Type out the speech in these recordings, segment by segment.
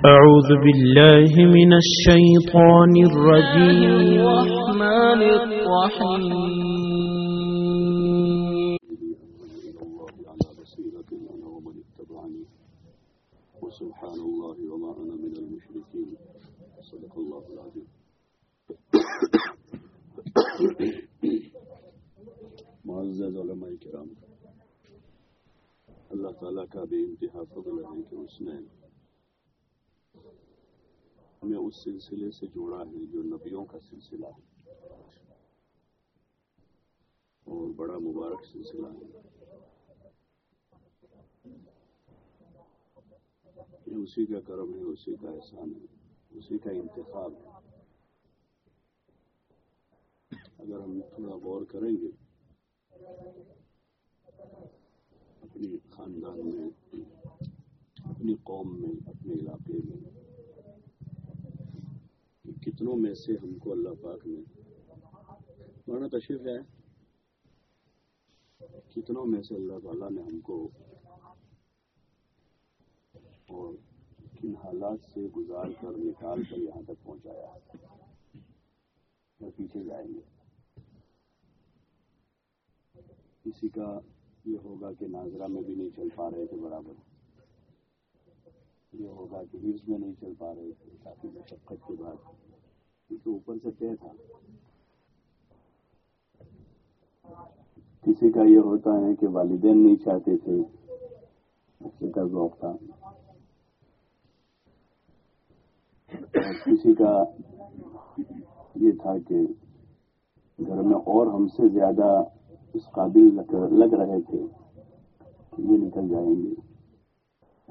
أعوذ بالله من الشيطان الرجيم الرحمن الرحيم وسبحان الله وما أنا من المشركين صدق الله العظيم معزز علماء کرام اللہ تعالیٰ کا بے انتہا فضل ہے کہ اس نے ہمیں اس سلسلے سے جوڑا ہے جو نبیوں کا سلسلہ ہے۔ اور بڑا مبارک سلسلہ ہے۔ یہ اسی کا کرم ہے، اسی کا احسان ہے، اسی کا انتخاب ہے۔ اگر ہم تھوڑا غور کریں گے، اپنی خاندان میں، اپنی قوم میں، اپنے علاقے میں کہ کتنوں میں سے ہم کو اللہ پاک نے مولانا تشریف ہے کتنوں میں سے اللہ تعالیٰ نے ہم کو اور کن حالات سے گزار کر نکال کر یہاں تک پہنچایا؟ یا پیچھے جائیں گے۔ کسی کا یہ ہوگا کہ ناظرہ میں بھی نہیں چل پا رہے تھے برابر۔ یہ ہوگا کہ ہرس میں نہیں چل پا رہے تھے، کافی مشقت کے بعد۔ کیونکہ اوپر سے طے تھا۔ کسی کا یہ ہوتا ہے کہ والدین نہیں چاہتے تھے بچے کا ذوق تھا۔ کسی کا یہ تھا کہ گھر میں اور ہم سے زیادہ اس قابل لگ رہے تھے کہ یہ نکل جائیں گے۔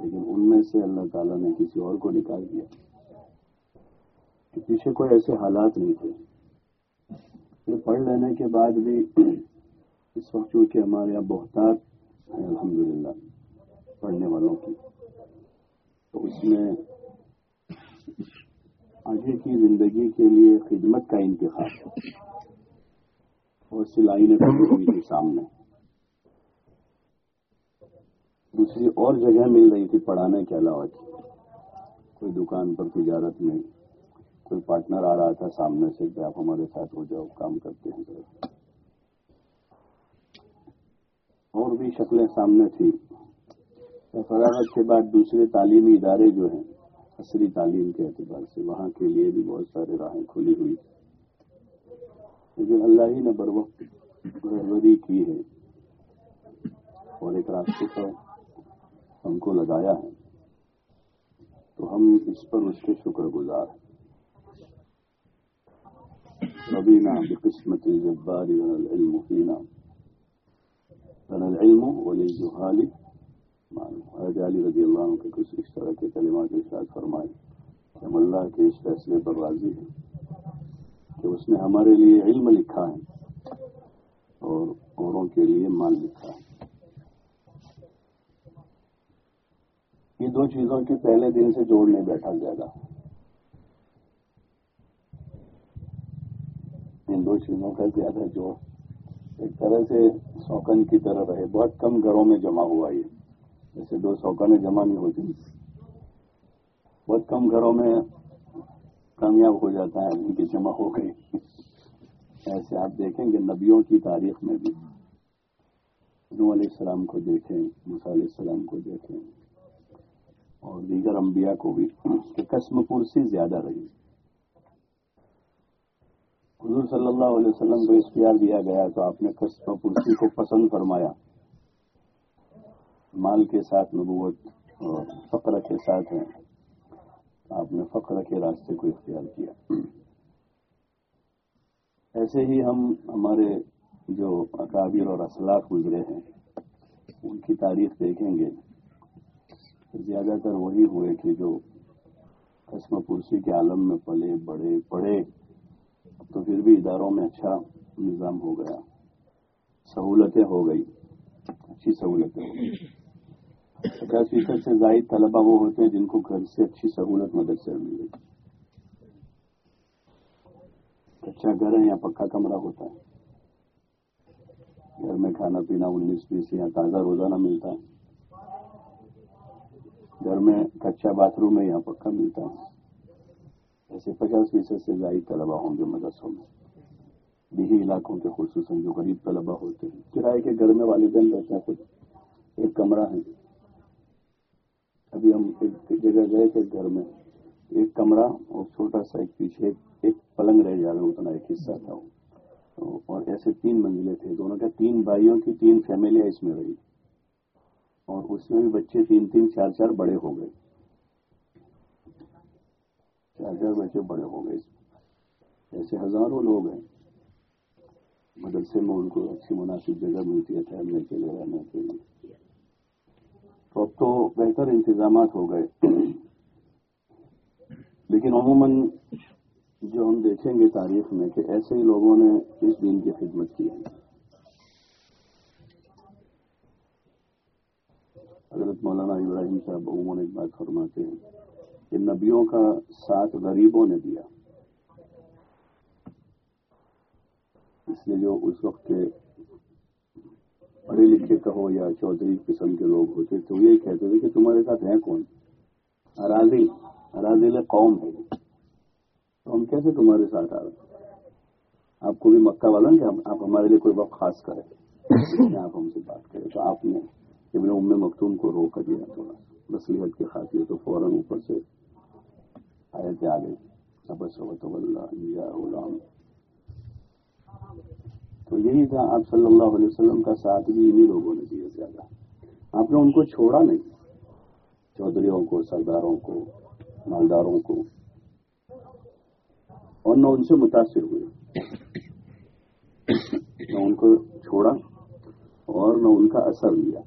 لیکن ان میں سے اللہ تعالیٰ نے کسی اور کو نکال دیا۔ کہ پیچھے کوئی ایسے حالات نہیں تھے۔ پھر پڑھ لینے کے بعد بھی اس وقت چونکہ ہمارے یہاں بہتات ہیں، الحمدللہ، پڑھنے والوں کی۔ تو اس میں آگے کی زندگی کے لیے خدمت کا انتخاب۔ اور سلائی نے پڑھی ہوئی تھی سامنے۔ دوسری اور جگہ مل رہی تھی پڑھانے کے علاوہ۔ کوئی دکان پر تجارت میں کوئی پارٹنر آ رہا تھا سامنے سے کہ آپ ہمارے ساتھ ہو جاؤ، کام کرتے ہیں۔ اور بھی شکلیں سامنے تھی۔ فراغت کے بعد دوسرے تعلیمی ادارے جو ہیں، عصری تعلیم کے اعتبار سے، وہاں کے لیے بھی بہت سارے راہیں کھلی ہوئی۔ لیکن اللہ ہی نے بر وقت رہبری کی ہے۔ اور ایک راستے پر ہم کو لگایا ہے۔ تو ہم اس پر اس کے شکر گزار ہیں۔ ربینا بقسمت الجبار العلم فینا۔ العلم وللجهال حضرت علی رضی اللہ عنہ کے کچھ اس طرح کے کلمات ارشاد فرمائے کہ ہم اللہ کے اس فیصلے پر راضی ہیں کہ اس نے ہمارے لیے علم لکھا ہے اور اوروں کے لیے مال لکھا ہے۔ یہ دو چیزوں کے پہلے دن سے جوڑ نہیں بیٹھا زیادہ۔ ان دو چیزوں کا زیادہ جوڑ ایک طرح سے سوکن کی طرح رہے۔ بہت کم گھروں میں جمع ہوا یہ۔ جیسے دو سوکانیں جمع نہیں ہوتی۔ بہت کم گھروں میں کامیاب ہو جاتا ہے۔ ان کی جمع ہو گئی۔ ایسے آپ دیکھیں گے نبیوں کی تاریخ میں بھی۔ نو علیہ السلام کو دیکھیں، موسیٰ علیہ السلام کو دیکھیں۔ اور دیگر انبیاء کو بھی کہ قسم پرسی زیادہ رہی۔ حضور صلی اللہ علیہ وسلم کو اختیار دیا گیا تو آپ نے قسم پرسی کو پسند فرمایا۔ مال کے ساتھ نبوت اور فقر کے ساتھ ہیں۔ آپ نے فقر کے راستے کو اختیار کیا۔ ایسے ہی ہم ہمارے جو اکابر اور اسلاف گزرے ہیں، ان کی تاریخ دیکھیں گے۔ زیادہ تر وہی ہوئے کہ جو قسم پرسی کے عالم میں پلے بڑے پڑھے۔ تو پھر بھی اداروں میں اچھا نظام ہو گیا۔ سہولتیں ہو گئی۔ اچھی سہولتیں۔ ہو گئی پچاس فیصد سے زائد طلبا وہ ہوتے ہیں جن کو گھر سے اچھی سہولت مدد سے مل گئی کچا گھر ہے یا پکا کمرہ ہوتا ہے۔ گھر میں کھانا پینا انیس بیس یا تازہ روزانہ ملتا ہے۔ گھر میں کچا باتھ روم ہے یہاں پکا ملتا ہے۔ ایسے پچاس فیصد سے زائد طلبا ہوں گے مدرسوں میں۔ دیہی علاقوں کے خصوصاً جو غریب طلبا ہوتے ہیں۔ کرائے کے گھر میں والدین رہتے ہیں کچھ ایک کمرہ ہے۔ ابھی ہم ایک جگہ گئے تھے گھر میں۔ ایک کمرہ اور چھوٹا سا ایک پیچھے ایک پلنگ رہ جا رہا اتنا ایک حصہ تھا۔ اور ایسے تین منزلیں تھے۔ دونوں کے تین بھائیوں کی تین فیملیاں اس میں رہی۔ اور اس میں بھی بچے تین تین چار چار بڑے ہو گئے چار چار بچے بڑے ہو گئے اس میں ایسے ہزاروں لوگ ہیں۔ مدرسے میں ان کو اچھی مناسب جگہ ملتی ہے، ٹھہرنے کے لیے، رہنے کے لیے۔ تو اب تو بہتر انتظامات ہو گئے۔ لیکن عموماً جو ہم دیکھیں گے تاریخ میں کہ ایسے ہی لوگوں نے اس دین کی خدمت کی ہے۔ حضرت مولانا ابراہیم صاحب عموماً ایک بات فرماتے ہیں کہ نبیوں کا ساتھ غریبوں نے دیا۔ اس لیے جو اس وقت کے پڑھے لکھے کہو یا چودھری قسم کے لوگ ہوتے وہ یہی کہتے تھے کہ تمہارے ساتھ ہیں کون؟ اراضی اراضی قوم ہے۔ تو ہم کیسے تمہارے ساتھ آ رہے آپ کو بھی مکہ والا کہ آپ ہمارے لیے کوئی وقت خاص کریں آپ ہم سے بات کریں تو آپ نے ابن ام مختوم کو روک دیا تھوڑا نصلیحت کی خاطر تو فوراً اوپر سے آئے تھے آگے۔ غلام۔ تو یہی تھا آپ صلی اللہ علیہ وسلم کا ساتھ بھی انہیں لوگوں نے دیا زیادہ۔ آپ نے ان کو چھوڑا نہیں۔ چودھریوں کو، سرداروں کو، مالداروں کو۔ اور نہ ان سے متاثر ہوئے۔ نہ ان کو چھوڑا اور نہ ان کا اثر لیا۔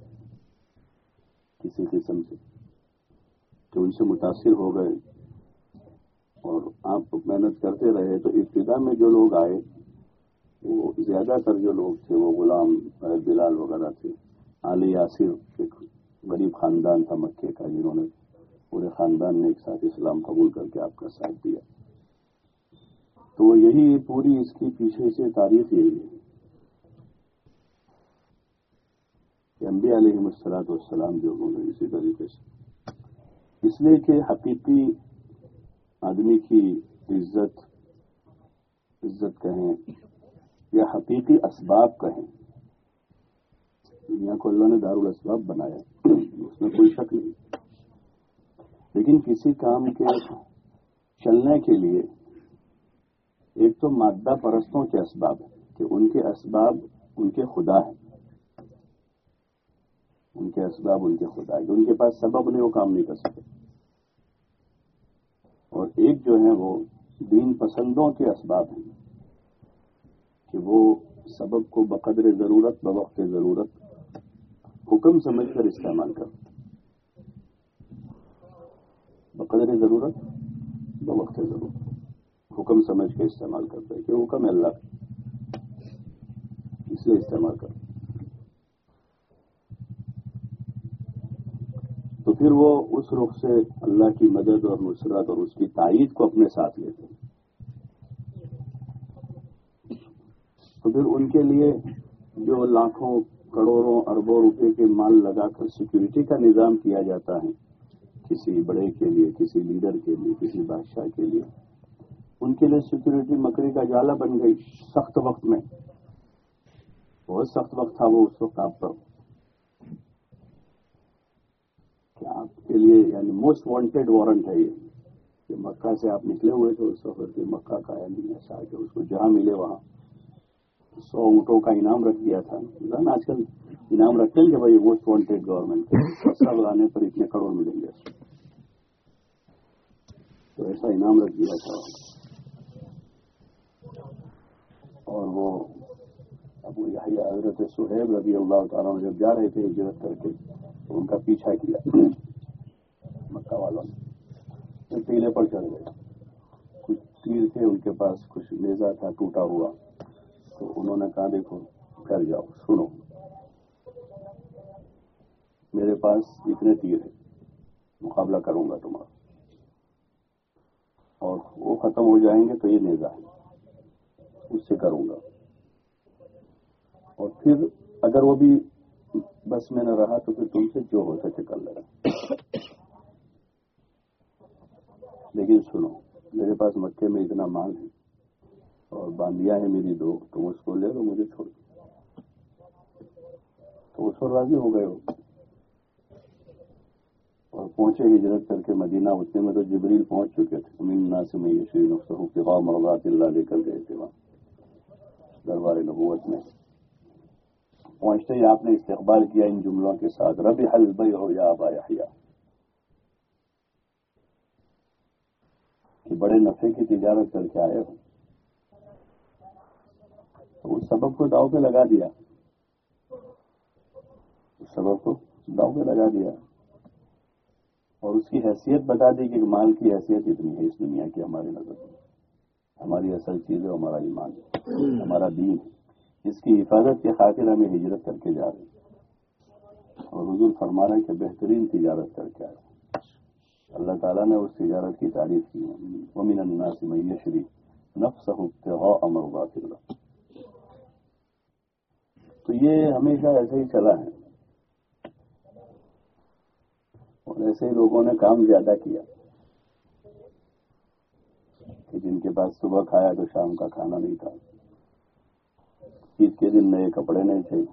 کسی قسم سے، کہ ان سے متاثر ہو گئے۔ اور آپ محنت کرتے رہے تو ابتدا میں جو لوگ آئے، وہ زیادہ تر جو لوگ تھے، وہ غلام بلال وغیرہ تھے۔ علی یاسر ایک غریب خاندان تھا مکے کا، جنہوں نے پورے خاندان نے ایک ساتھ اسلام قبول کر کے آپ کا ساتھ دیا۔ تو یہی پوری اس کی پیچھے سے تاریخ یہی ہے۔ کہ انبیاء علیہ مسلاط والسلام جو ہوں گے اسی طریقے سے۔ اس لیے کہ حقیقی آدمی کی عزت عزت کہیں یا حقیقی اسباب کہیں، دنیا کو اللہ نے دار الاسباب بنایا، اس میں کوئی شک نہیں۔ لیکن کسی کام کے چلنے کے لیے ایک تو مادہ پرستوں کے اسباب ہیں کہ ان کے اسباب ان کے خدا ہیں۔ ان کے اسباب، ان کے خدا ہیں ان کے پاس سبب نہیں، وہ کام نہیں کر سکتے۔ اور ایک جو ہے وہ دین پسندوں کے اسباب ہیں، کہ وہ سبب کو بقدر ضرورت، بوقت ضرورت حکم سمجھ کر استعمال کرتے بقدر ضرورت، بوقت ضرورت حکم سمجھ کے استعمال کرتے کہ حکم اللہ اس لیے استعمال کرتے تو پھر وہ اس رخ سے اللہ کی مدد اور نصرت اور اس کی تائید کو اپنے ساتھ لیتے ہیں۔ تو پھر ان کے لیے جو لاکھوں کروڑوں اربوں روپے کے مال لگا کر سیکورٹی کا نظام کیا جاتا ہے، کسی بڑے کے لیے، کسی لیڈر کے لیے، کسی بادشاہ کے لیے، ان کے لیے سیکورٹی مکڑی کا جالا بن گئی سخت وقت میں۔ بہت سخت وقت تھا وہ اس وقت آپ پر۔ کہ آپ کے لیے یعنی موسٹ وانٹیڈ وارنٹ ہے یہ کہ مکہ سے آپ نکلے ہوئے تھے اس وقت کہ مکہ کا یعنی ایسا کہ اس کو جہاں ملے وہاں سو اونٹوں کا انعام رکھ دیا تھا۔ آج کل انعام رکھتے ہیں کہ بھائی موسٹ وانٹیڈ گورنمنٹ سب لانے پر اتنے کروڑ ملیں گے۔ تو ایسا انعام رکھ دیا تھا۔ اور وہ ابو یہ حضرت سہیب رضی اللہ تعالیٰ جب جا رہے تھے ہجرت کر کے ان کا پیچھا کیا مکہ والوں نے۔ پیلے پر چڑھ گئے۔ کچھ تیر تھے ان کے پاس، کچھ لیزا تھا، ٹوٹا ہوا۔ تو انہوں نے کہا، دیکھو گھر جاؤ، سنو۔ میرے پاس اتنے تیر ہیں، مقابلہ کروں گا تمہارا۔ اور وہ ختم ہو جائیں گے تو یہ نیزا ہے، اس سے کروں گا۔ اور پھر اگر وہ بھی بس میں نہ رہا تو پھر تم سے جو ہو سکے کر لینا لیکن سنو، میرے پاس مکے میں اتنا مال ہے اور باندیاں ہیں میری دو، تم اس کو لے لو، مجھے چھوڑ دو۔ تو اس پر راضی ہو گئے ہو۔ اور پہنچے ہجرت کر کے مدینہ، اتنے میں تو جبریل پہنچ چکے تھے۔ امین ناسم شری نقص کے بعد مرغات اللہ لے کر گئے تھے وہاں۔ دربار نبوت میں۔ پہنچتے ہی آپ نے استقبال کیا ان جملوں کے ساتھ ربی حل بھائی ہو یا آبا یا کہ بڑے نفے کی تجارت کر کے آئے ہو۔ تو اس سبب کو داؤ پہ لگا دیا۔ اس سبب کو داؤ پہ لگا دیا۔ اور اس کی حیثیت بتا دی کہ مال کی حیثیت اتنی ہے اس دنیا کی ہماری نظر میں۔ ہماری اصل چیز ہے، ہمارا ایمان ہے، ہمارا دین ہے۔ اس کی حفاظت کے خاطر ہمیں ہجرت کر کے جا رہے ہیں۔ اور حضور فرما رہے کہ بہترین تجارت کر کے آئے اللہ تعالیٰ نے اس تجارت کی تعریف کی ومن الناس من شریف نفس امر باطل تو یہ ہمیشہ ایسے ہی چلا ہے۔ اور ایسے ہی لوگوں نے کام زیادہ کیا۔ کہ جن کے پاس صبح کھایا تو شام کا کھانا نہیں تھا۔ عید کے دن نئے کپڑے نہیں تھے۔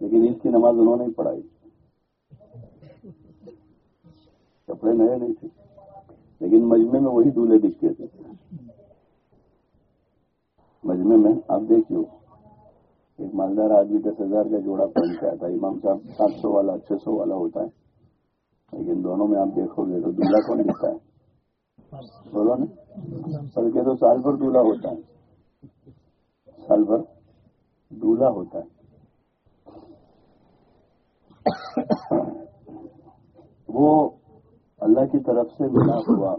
لیکن عید کی نماز انہوں نے پڑھائی۔ کپڑے نئے نہیں تھے۔ لیکن مجمے میں وہی دولہے دکھتے تھے۔ مجمے میں آپ دیکھیے۔ ایک مالدار آدمی دس ہزار کا جوڑا پہن کے آتا ہے امام صاحب سات سو والا چھ سو والا ہوتا ہے۔ لیکن دونوں میں آپ دیکھو گے تو دلہا کون دکھتا ہے؟ بولو نا۔ کے تو سال بھر دلہا ہوتا ہے۔ سال بھر دلہا ہوتا ہے۔ وہ اللہ کی طرف سے ملا ہوا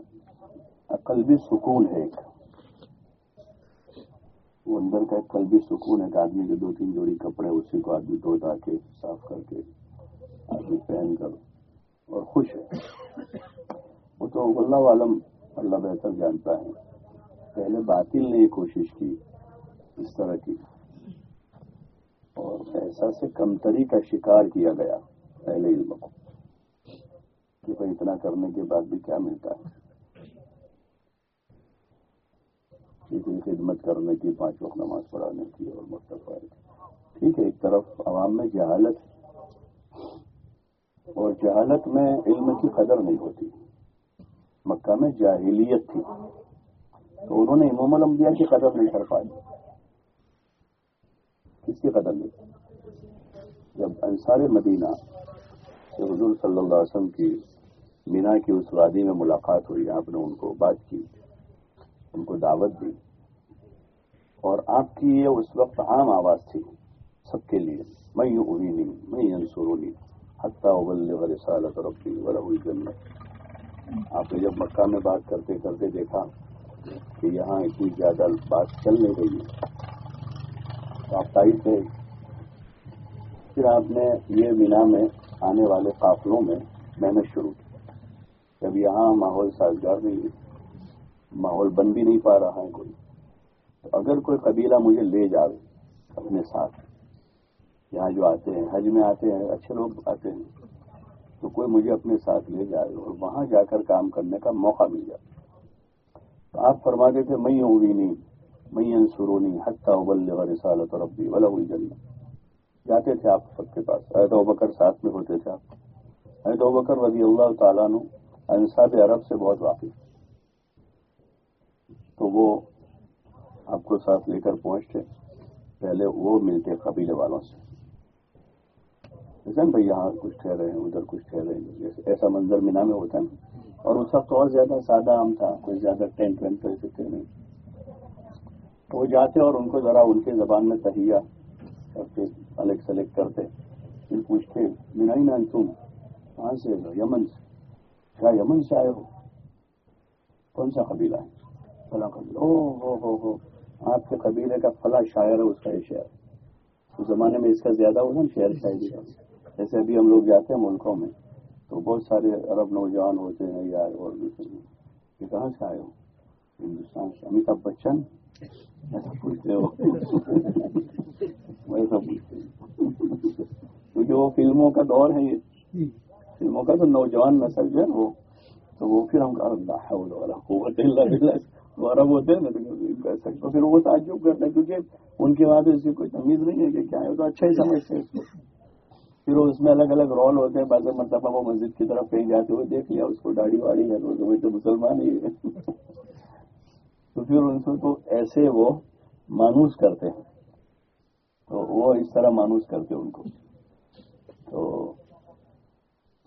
قلبی سکون ہے ایک۔ وہ اندر کا ایک قلبی سکون ہے کہ آدمی کے دو تین جوڑی کپڑے اسی کو آدمی دھو کے صاف کر کے آدمی پہن کر اور خوش ہے۔ وہ تو اللہ عالم، اللہ بہتر جانتا ہے۔ پہلے باطل نے یہ کوشش کی۔ اس طرح کی۔ اور ایسا سے کمتری کا شکار کیا گیا پہلے علم کو کہ بھائی اتنا کرنے کے بعد بھی کیا ملتا ہے۔ اتنی خدمت کرنے کی پانچ وقت نماز پڑھانے کی اور مستفا ٹھیک ہے، ایک طرف عوام میں جہالت اور جہالت میں علم کی قدر نہیں ہوتی۔ مکہ میں جاہلیت تھی۔ تو انہوں نے امام الانبیاء کی قدر نہیں کر پائی۔ کس کی قدر نہیں۔ جب انصار مدینہ سے حضور صلی اللہ علیہ وسلم کی مینا کی اس وادی میں ملاقات ہوئی، آپ نے ان کو بات کی، ان کو دعوت دی، اور آپ کی یہ اس وقت عام آواز تھی سب کے لیے۔ میں یوں ہوئی نہیں میں انسرو نہیں حتیٰ ابل رسالت ربی ولہ جنت آپ نے جب مکہ میں بات کرتے کرتے دیکھا کہ یہاں اتنی زیادہ بات چل نہیں رہی ہے۔ تو تھے۔ پھر آپ نے یہ مینا میں آنے والے قافلوں میں محنت شروع کی جب یہاں ماحول سازگار نہیں ہے، ماحول بن بھی نہیں پا رہا ہے کوئی، تو اگر کوئی قبیلہ مجھے لے جاوے اپنے ساتھ۔ یہاں جو آتے ہیں، حج میں آتے ہیں، اچھے لوگ آتے ہیں، تو کوئی مجھے اپنے ساتھ لے جائے اور وہاں جا کر کام کرنے کا موقع مل جائے۔ تو آپ فرماتے تھے، میں ہوئی نہیں۔ میں انسرونی حتہ ابل رسالت اور ابھی ولا ہوئی جلنا جاتے تھے آپ سب کے پاس. عید بکر ساتھ میں ہوتے تھے آپ. عید بکر رضی اللہ تعالیٰ نو انصاب عرب سے بہت واقف تو وہ آپ کو ساتھ لے کر پہنچتے. پہلے وہ ملتے قبیلے والوں سے. بھائی یہاں کچھ ٹھہرے ہیں، ادھر کچھ ٹھہرے ہیں. ایسا منظر مینا میں ہوتا ہے. اور اس وقت اور زیادہ سادہ عام تھا، کوئی زیادہ ٹینٹ وینٹ کر سکتے نہیں. وہ جاتے اور ان کو ذرا ان کے زبان میں تہیا اور پھر الگ سلیکٹ کرتے پھر پوچھتے مینا ہی نان تم؟ کہاں سے یمن سے؟ کیا یمن سے آئے ہو؟ کون سا قبیلہ ہے؟ فلاں قبیلہ. او ہو ہو ہو، آپ کے قبیلے کا فلاں شاعر ہے، اس کا یہ شعر اس زمانے میں اس کا زیادہ ہوگا شعر شاعری جیسے ابھی ہم لوگ جاتے ہیں ملکوں میں، تو بہت سارے عرب نوجوان ہوتے ہیں، یا اور دوسرے کہاں سے آئے ہو؟ ہندوستان سے۔ امیتابھ بچن ایسا پوچھتے ہو ویسا پوچھتے کیونکہ وہ فلموں کا دور ہے یہ، فلموں کا تو نوجوان نسل جو ہے وہ، تو وہ پھر ہم اللہ قوت عرب ہوتے ہیں نا، تو پھر وہ تعجب کرتے ہیں، کیونکہ ان کے وہاں تو اس کی کوئی تمیز نہیں ہے کہ کیا ہے، تو اچھا ہی سمجھتے ہیں اس کو۔ پھر وہ اس میں الگ الگ رول ہوتے ہیں، بعض مرتبہ وہ مسجد کی طرف کہیں جاتے ہوئے دیکھ لیا، اس کو داڑھی واڑی ہے تو مسلمان ہی ہے۔ تو پھر ان سے تو ایسے وہ مانوس کرتے ہیں۔ تو وہ اس طرح مانوس کرتے ان کو۔ تو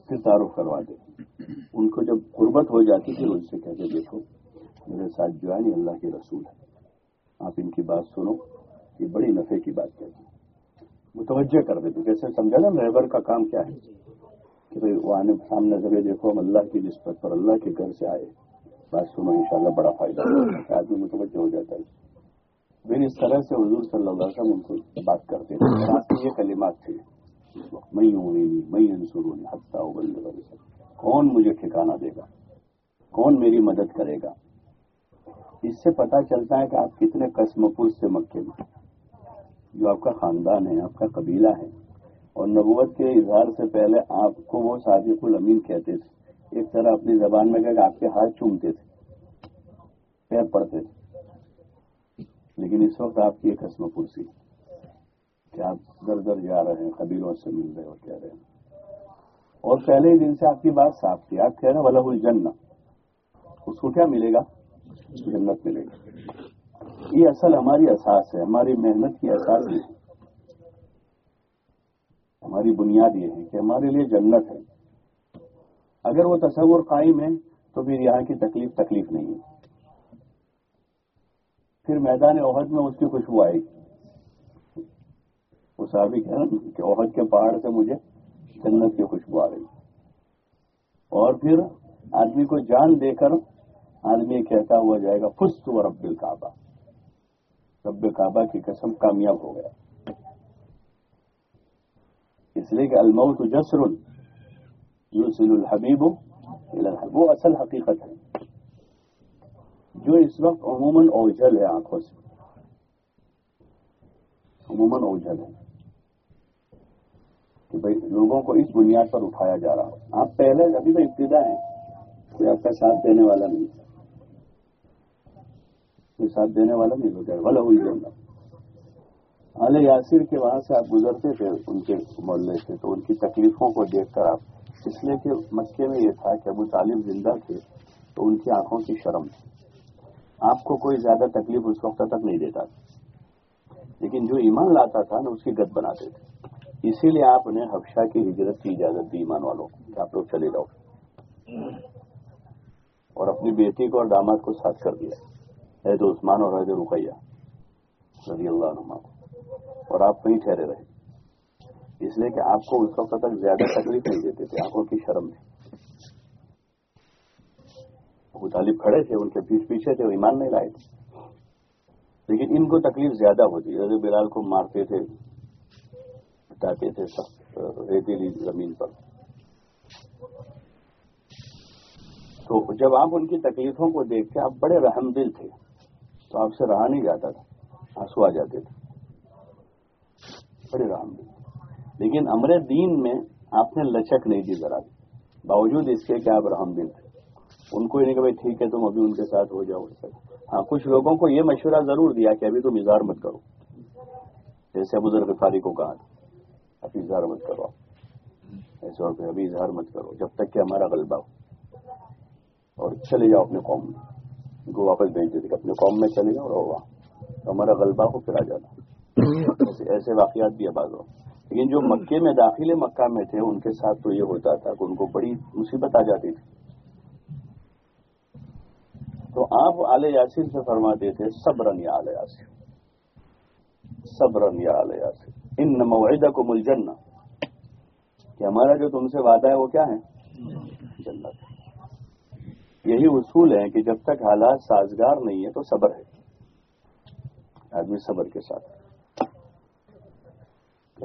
پھر تعارف کرواتے ان کو جب قربت ہو جاتی پھر ان سے کہتے دیکھو، میرے ساتھ جو ہے نہیں اللہ کے رسول ہے۔ آپ ان کی بات سنو۔ یہ بڑی نفے کی بات کہتی متوجہ کر دیتے جیسے سمجھا نا ریبر کا کام کیا ہے؟ کہ بھائی، وہ آنے سامنے جگہ دیکھو، ہم اللہ کی نسبت پر، اللہ کے گھر سے آئے۔ بات سنو انشاءاللہ بڑا فائدہ ہوگا۔ آدمی متوجہ ہو جاتا ہے۔ پھر اس طرح سے حضور صلی اللہ علیہ وسلم ان کو بات کرتے تھے۔ یہ کلمات تھے۔ میں ہوں میں انسروں نے ہفتہ کون مجھے ٹھکانا دے گا؟ کون میری مدد کرے گا؟ اس سے پتا چلتا ہے کہ آپ کتنے قسم پور سے مکے میں جو آپ کا خاندان ہے آپ کا قبیلہ ہے۔ اور نبوت کے اظہار سے پہلے آپ کو وہ صادق الامین کہتے تھے۔ ایک طرح اپنی زبان میں کہ آپ کے ہاتھ چومتے تھے، پیر پڑتے تھے۔ لیکن اس وقت آپ کی ایک قسم پرسی کہ آپ در در جا رہے ہیں، قبیلوں سے مل رہے اور کہہ رہے ہیں۔ اور پہلے ہی دن سے آپ کی بات صاف تھی۔ آپ کہہ رہے ہیں ولہ الجنہ اس کو کیا ملے گا؟ جنت ملے گی۔ یہ اصل ہماری اساس ہے۔ ہماری محنت کی اساس ہے۔ ہماری بنیاد یہ ہے کہ ہمارے لیے جنت ہے۔ اگر وہ تصور قائم ہے تو پھر یہاں کی تکلیف تکلیف نہیں ہے۔ پھر میدان عہد میں اس کی خوشبو آئے۔ گی وہ صحابی کہہ رہا کہ عہد کے پہاڑ سے مجھے جنت کی خوشبو آ رہی۔ اور پھر آدمی کو جان دے کر آدمی کہتا ہوا جائے گا، فست و رب الکعبہ رب کعبہ کی قسم کامیاب ہو گیا۔ اس لیے کہ الموت جسر یوسل الحبیب وہ اصل حقیقت ہے جو اس وقت عموماً اوجھل ہے آنکھوں سے. عموماً اوجھل ہے. کہ بھائی لوگوں کو اس بنیاد پر اٹھایا جا رہا ہے. آپ پہلے ابھی تو ابتدا ہے کوئی آپ کا ساتھ دینے والا نہیں کوئی ساتھ دینے والا نہیں ہوتا بھلا ہوئی جانا اعلی یاسر کے وہاں سے آپ گزرتے تھے، ان کے محلے سے، تو ان کی تکلیفوں کو دیکھ کر آپ اس لیے کہ مکے میں یہ تھا کہ ابو طالب زندہ تھے تو ان کی آنکھوں کی شرم تھی۔ آپ کو کوئی زیادہ تکلیف اس وقت تک نہیں دیتا تھا۔ لیکن جو ایمان لاتا تھا نا، اس کی گد بناتے تھے۔ اسی لیے آپ نے حفشہ کی ہجرت کی اجازت دی ایمان والوں کو کہ آپ لوگ چلے جاؤ۔ اور اپنی بیٹی کو اور داماد کو ساتھ کر دیا۔ حید عثمان اور حید رقیہ رضی اللہ عنہ اور آپ وہیں ٹھہرے رہے۔ اس لیے کہ آپ کو اس وقت تک زیادہ تکلیف نہیں دیتے تھے، آنکھوں کی شرم میں ابو طالب کھڑے تھے، ان کے پیچھے پیچھے تھے، وہ ایمان نہیں لائے تھے۔ لیکن ان کو تکلیف زیادہ ہوتی رضی بلال کو مارتے تھے ہٹاتے تھے ریتیلی زمین پر۔ تو جب آپ ان کی تکلیفوں کو دیکھ کے آپ بڑے رحم دل تھے۔ تو آپ سے رہا نہیں جاتا تھا، آنسو آ جاتے تھے۔ بڑے رحم دل۔ لیکن امر دین میں آپ نے لچک نہیں دی ذرا بھی۔ باوجود اس کے کہ آپ رحم دل تھے ان کو یہ نہیں کہ بھائی ٹھیک ہے، تم ابھی ان کے ساتھ ہو جاؤ ہاں کچھ لوگوں کو یہ مشورہ ضرور دیا کہ ابھی تم اظہار مت کرو۔ جیسے ابو ذر غفاری کو کہا ابھی اظہار مت کرو ایسے اور پھر ابھی اظہار مت کرو، جب تک کہ ہمارا غلبہ ہو۔ اور چلے جاؤ اپنے قوم میں۔ ان کو واپس بھیج دیتے کہ اپنے قوم میں چلے جاؤ اور وہاں۔ ہمارا غلبہ ہو، پھر آ جانا۔ ایسے ایسے واقعات بھی آباد ہو۔ لیکن جو مکے میں داخل مکہ میں تھے، ان کے ساتھ تو یہ ہوتا تھا کہ ان کو بڑی مصیبت آ جاتی تھی۔ تو آپ آل یاسر سے فرماتے تھے، صبرن یا آل یاسر صبرن یا آل یاسر ان موعدہ کو ملجن کہ ہمارا جو تم سے وعدہ ہے وہ کیا ہے؟ جنت۔ یہی اصول ہے کہ جب تک حالات سازگار نہیں ہے تو صبر ہے۔ آدمی صبر کے ساتھ۔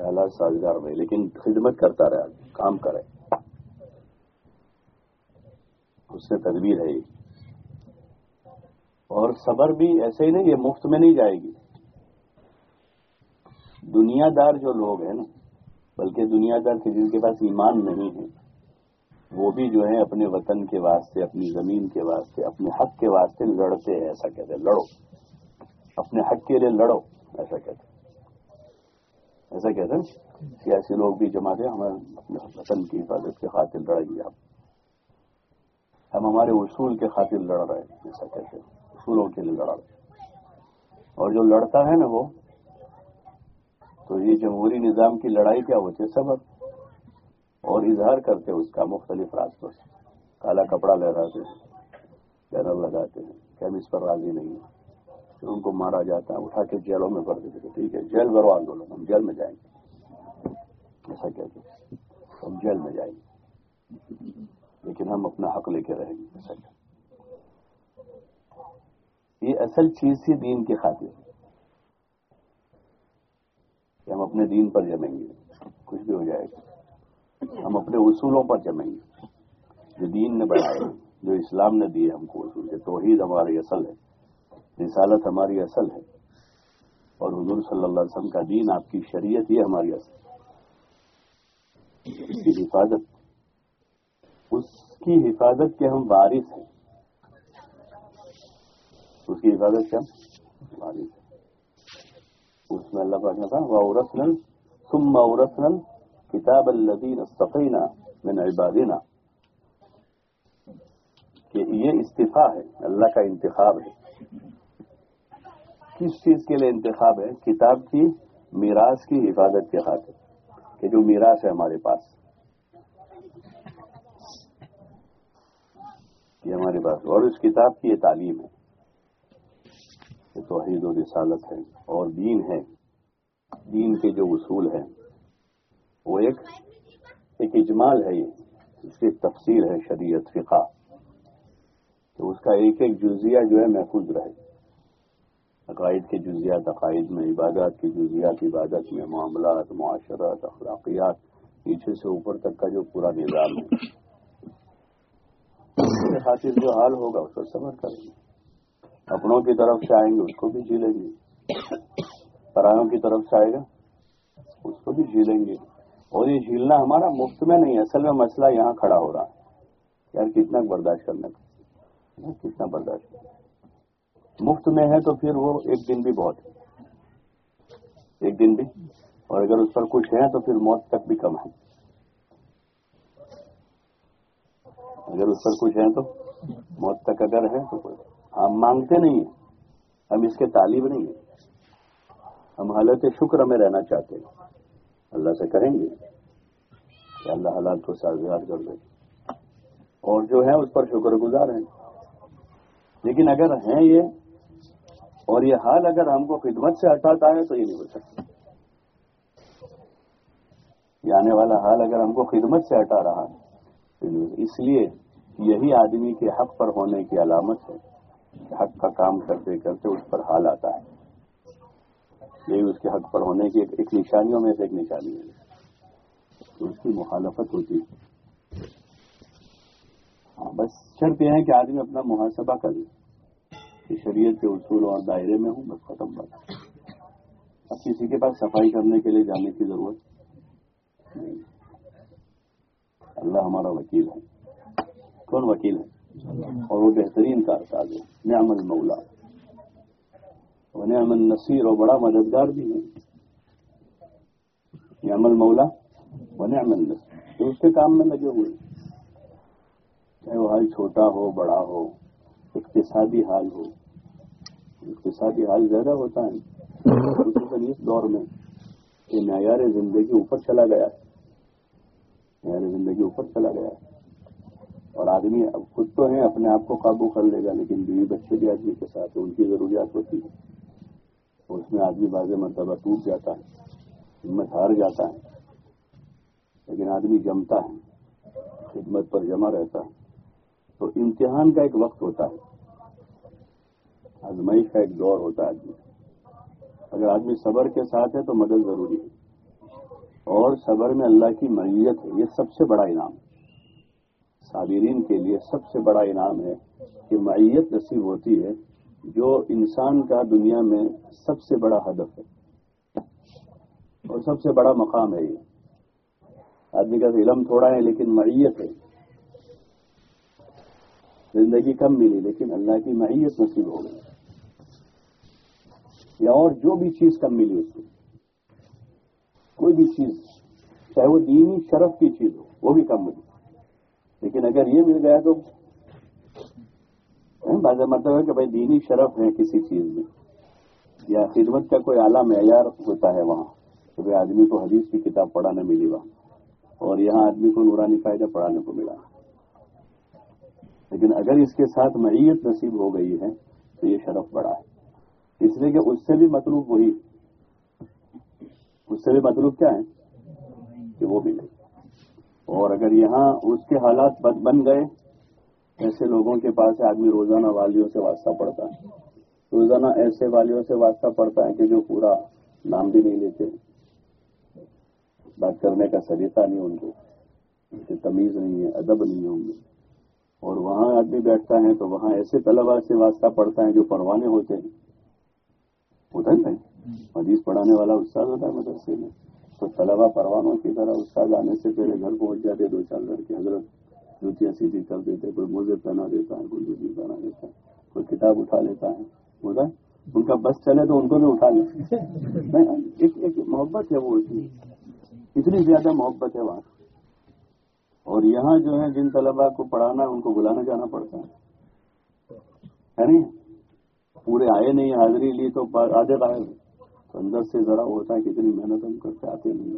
کہ سازگار نہیں لیکن خدمت کرتا رہے آدمی کام کرے۔ اس سے تدبیر ہے اور صبر بھی ایسے ہی نہیں، یہ مفت میں نہیں جائے گی۔ دنیا دار جو لوگ ہیں نا، بلکہ دنیا دار کے جن کے پاس ایمان نہیں ہے، وہ بھی جو ہے اپنے وطن کے واسطے، اپنی زمین کے واسطے، اپنے حق کے واسطے لڑتے ہیں، ایسا کہتے ہیں، لڑو۔ اپنے حق کے لیے لڑو، ایسا کہتے ہیں۔ ایسا کہتے ہیں سیاسی لوگ بھی جماعتیں ہمیں اپنے وطن کی حفاظت کے خاطر لڑیں گے ہم ہمارے اصول کے خاطر لڑ رہے ہیں، ایسا کہتے ہیں۔ اصولوں کے لیے لڑ رہے اور جو لڑتا ہے نا وہ، تو یہ جمہوری نظام کی لڑائی کیا ہوتی ہے؟ سبب اور اظہار کرتے اس کا مختلف راستوں سے۔ کالا کپڑا لہراتے ہیں، بینر لگاتے ہیں کہ ہم اس پر راضی نہیں ہیں۔ ان کو مارا جاتا ہے، اٹھا کے جیلوں میں بھر دیتے ٹھیک ہے، جیل بھرو آندولن، ہم جیل میں جائیں گے۔ ایسا کہتے ہیں۔ ہم جیل میں جائیں گے۔ لیکن ہم اپنا حق لے کے رہیں گے، ایسا کہتے یہ اصل چیز تھی دین کی خاطر کہ ہم اپنے دین پر جمیں گے، کچھ بھی ہو جائے گا۔ ہم اپنے اصولوں پر جمیں گے۔ جو دین نے بڑھائے جو اسلام نے دیے ہم کو اصول کے، توحید ہماری اصل ہے۔ رسالت ہماری اصل ہے اور حضور صلی اللہ علیہ وسلم کا دین آپ کی شریعت یہ ہماری اصل اس کی حفاظت، اس کی حفاظت کے ہم وارث ہیں۔ اس کی حفاظت کیا وارث ہے اس میں اللہ پاک نے کہا وہ عورت ثم کتاب الدین صفینہ من عبادنا. کہ یہ استفاع ہے، اللہ کا انتخاب ہے۔ کس چیز کے لیے انتخاب ہے؟ کتاب کی میراث کی حفاظت کے خاطر کہ جو میراث ہے ہمارے پاس۔ یہ ہمارے پاس۔ اور اس کتاب کی یہ تعلیم ہے۔ یہ توحید و رسالت ہے۔ اور دین ہے۔ دین کے جو اصول ہیں، وہ ایک ایک اجمال ہے یہ۔ اس کی تفصیل ہے شریعت فقہ۔ تو اس کا ایک ایک جزیہ جو ہے محفوظ رہے۔ عقائد کے جزیات، عقائد میں عبادات کی جزیات عبادت میں معاملات معاشرت اخلاقیات، پیچھے سے اوپر تک کا جو پورا نظام ہے۔ خاطر جو حال ہوگا، اس کو سمجھ کریں گے۔ اپنوں کی طرف سے آئیں گے، اس کو بھی جھیلیں گے۔ پرایوں کی طرف سے آئے گا، اس کو بھی جھیلیں گے۔ اور یہ جھیلنا ہمارا مفت میں نہیں اصل میں مسئلہ یہاں کھڑا ہو رہا ہے۔ یار، کتنا برداشت کرنا کا کتنا برداشت؟ کرنا مفت میں ہے تو پھر وہ ایک دن بھی بہت ہے۔ ایک دن بھی۔ اور اگر اس پر کچھ ہے تو پھر موت تک بھی کم ہے۔ اگر اس پر کچھ ہے تو موت تک اگر ہے تو ہم مانگتے نہیں ہیں۔ ہم اس کے طالب نہیں ہیں۔ ہم حالت شکر میں رہنا چاہتے ہیں۔ اللہ سے کہیں گے کہ اللہ حالات کو سازگار کر دے۔ اور جو ہے اس پر شکر گزار ہیں۔ لیکن اگر ہیں یہ اور یہ حال اگر ہم کو خدمت سے ہٹاتا ہے تو یہ نہیں ہو سکتا۔ یہ آنے والا حال اگر ہم کو خدمت سے ہٹا رہا ہے اس لیے یہی آدمی کے حق پر ہونے کی علامت ہے حق کا کام کرتے کرتے اس پر حال آتا ہے۔ یہی اس کے حق پر ہونے کی ایک نشانیوں میں سے ایک نشانی ہے۔ تو اس کی مخالفت ہوتی ہے۔ ہاں بس شرط یہ ہے کہ آدمی اپنا محاسبہ کرے کہ شریعت کے اصول اور دائرے میں ہوں، بس ختم بات۔ اب کسی کے پاس صفائی کرنے کے لیے جانے کی ضرورت نہیں۔ اللہ ہمارا وکیل ہے۔ کون وکیل ہے؟ اور وہ بہترین کارساز ہے۔ نعم المولا۔ انہیں امن نصیر اور بڑا مددگار بھی ہے۔ یہ عمل مولا انہیں امن نصیر تو اس کے کام میں لگے ہوئے۔ چاہے وہ حال چھوٹا ہو، بڑا ہو، اقتصادی حال ہو اقتصادی حال زیادہ ہوتا ہے۔ خصوصاً اس دور میں کہ معیار زندگی اوپر چلا گیا۔ ہے معیار زندگی اوپر چلا گیا۔ ہے اور آدمی اب خود تو ہے اپنے آپ کو قابو کر لے گا، لیکن بیوی بچے بھی آدمی کے ساتھ، ان کی ضروریات ہوتی ہے اس میں آدمی باز مرتبہ ٹوٹ جاتا ہے، ہمت ہار جاتا ہے۔ لیکن آدمی جمتا ہے، خدمت پر جمع رہتا ہے۔ تو امتحان کا ایک وقت ہوتا ہے۔ آزمائش کا ایک دور ہوتا ہے آدمی۔ اگر آدمی صبر کے ساتھ ہے تو مدد ضروری ہے۔ اور صبر میں اللہ کی معیت ہے، یہ سب سے بڑا انعام۔ ہے صابرین کے لیے سب سے بڑا انعام ہے کہ معیت نصیب ہوتی ہے، جو انسان کا دنیا میں سب سے بڑا ہدف ہے۔ اور سب سے بڑا مقام ہے یہ۔ آدمی کا علم تھوڑا ہے، لیکن معیت ہے۔ زندگی کم ملی، لیکن اللہ کی معیت نصیب ہو گئی۔ یا اور جو بھی چیز کم ملی اس کو کوئی بھی چیز، چاہے وہ دینی شرف کی چیز ہو، وہ بھی کم ملی۔ لیکن اگر یہ مل گیا تو بعض مطلب ہے کہ بھائی دینی شرف ہے کسی چیز میں، یا خدمت کا کوئی اعلیٰ معیار ہوتا ہے وہاں کہ بھائی آدمی کو حدیث کی کتاب پڑھانے ملی وہاں، اور یہاں آدمی کو نورانی فائدہ پڑھانے کو ملا۔ لیکن اگر اس کے ساتھ معیت نصیب ہو گئی ہے، تو یہ شرف بڑا ہے۔ اس لیے کہ اس سے بھی مطلوب وہی۔ اس سے بھی مطلوب کیا ہے؟ کہ وہ ملے اور اگر یہاں اس کے حالات بن گئے، ایسے لوگوں کے پاس آدمی روزانہ والیوں سے واسطہ پڑتا ہے۔ روزانہ ایسے والیوں سے واسطہ پڑتا ہے کہ جو پورا نام بھی نہیں لیتے۔ بات کرنے کا سلیقہ نہیں ان کو۔ تمیز نہیں ہے، ادب نہیں ہوں گے اور وہاں آدمی بیٹھتا ہے تو وہاں ایسے طلبا سے واسطہ پڑتا ہے جو پروانے ہوتے ہیں۔ ہوتا ہے حدیث پڑھانے والا استاد ہوتا ہے مدرسے میں۔ تو طلبا پروانوں کی طرح استاد آنے سے پہلے گھر پہنچ جاتے دو چار لڑکے حضرت جوتیاں سیدھی کر دیتے کوئی موزے پہنا دیتا ہے کوئی جوتی پہنا دیتا ہے کوئی کتاب اٹھا لیتا ہے۔ ہوتا ہے؟ ان کا بس چلے تو ان کو بھی اٹھا لیں۔ ایک ایک محبت ہے وہ اتنی۔ زیادہ محبت ہے وہاں۔ اور یہاں جو ہے جن طلبا کو پڑھانا ہے ان کو بلانا جانا پڑتا ہے نہیں؟ پورے آئے نہیں، حاضری لی تو آدھے رائے تو اندر سے ذرا ہوتا ہے کتنی محنت ہم کرتے آتے نہیں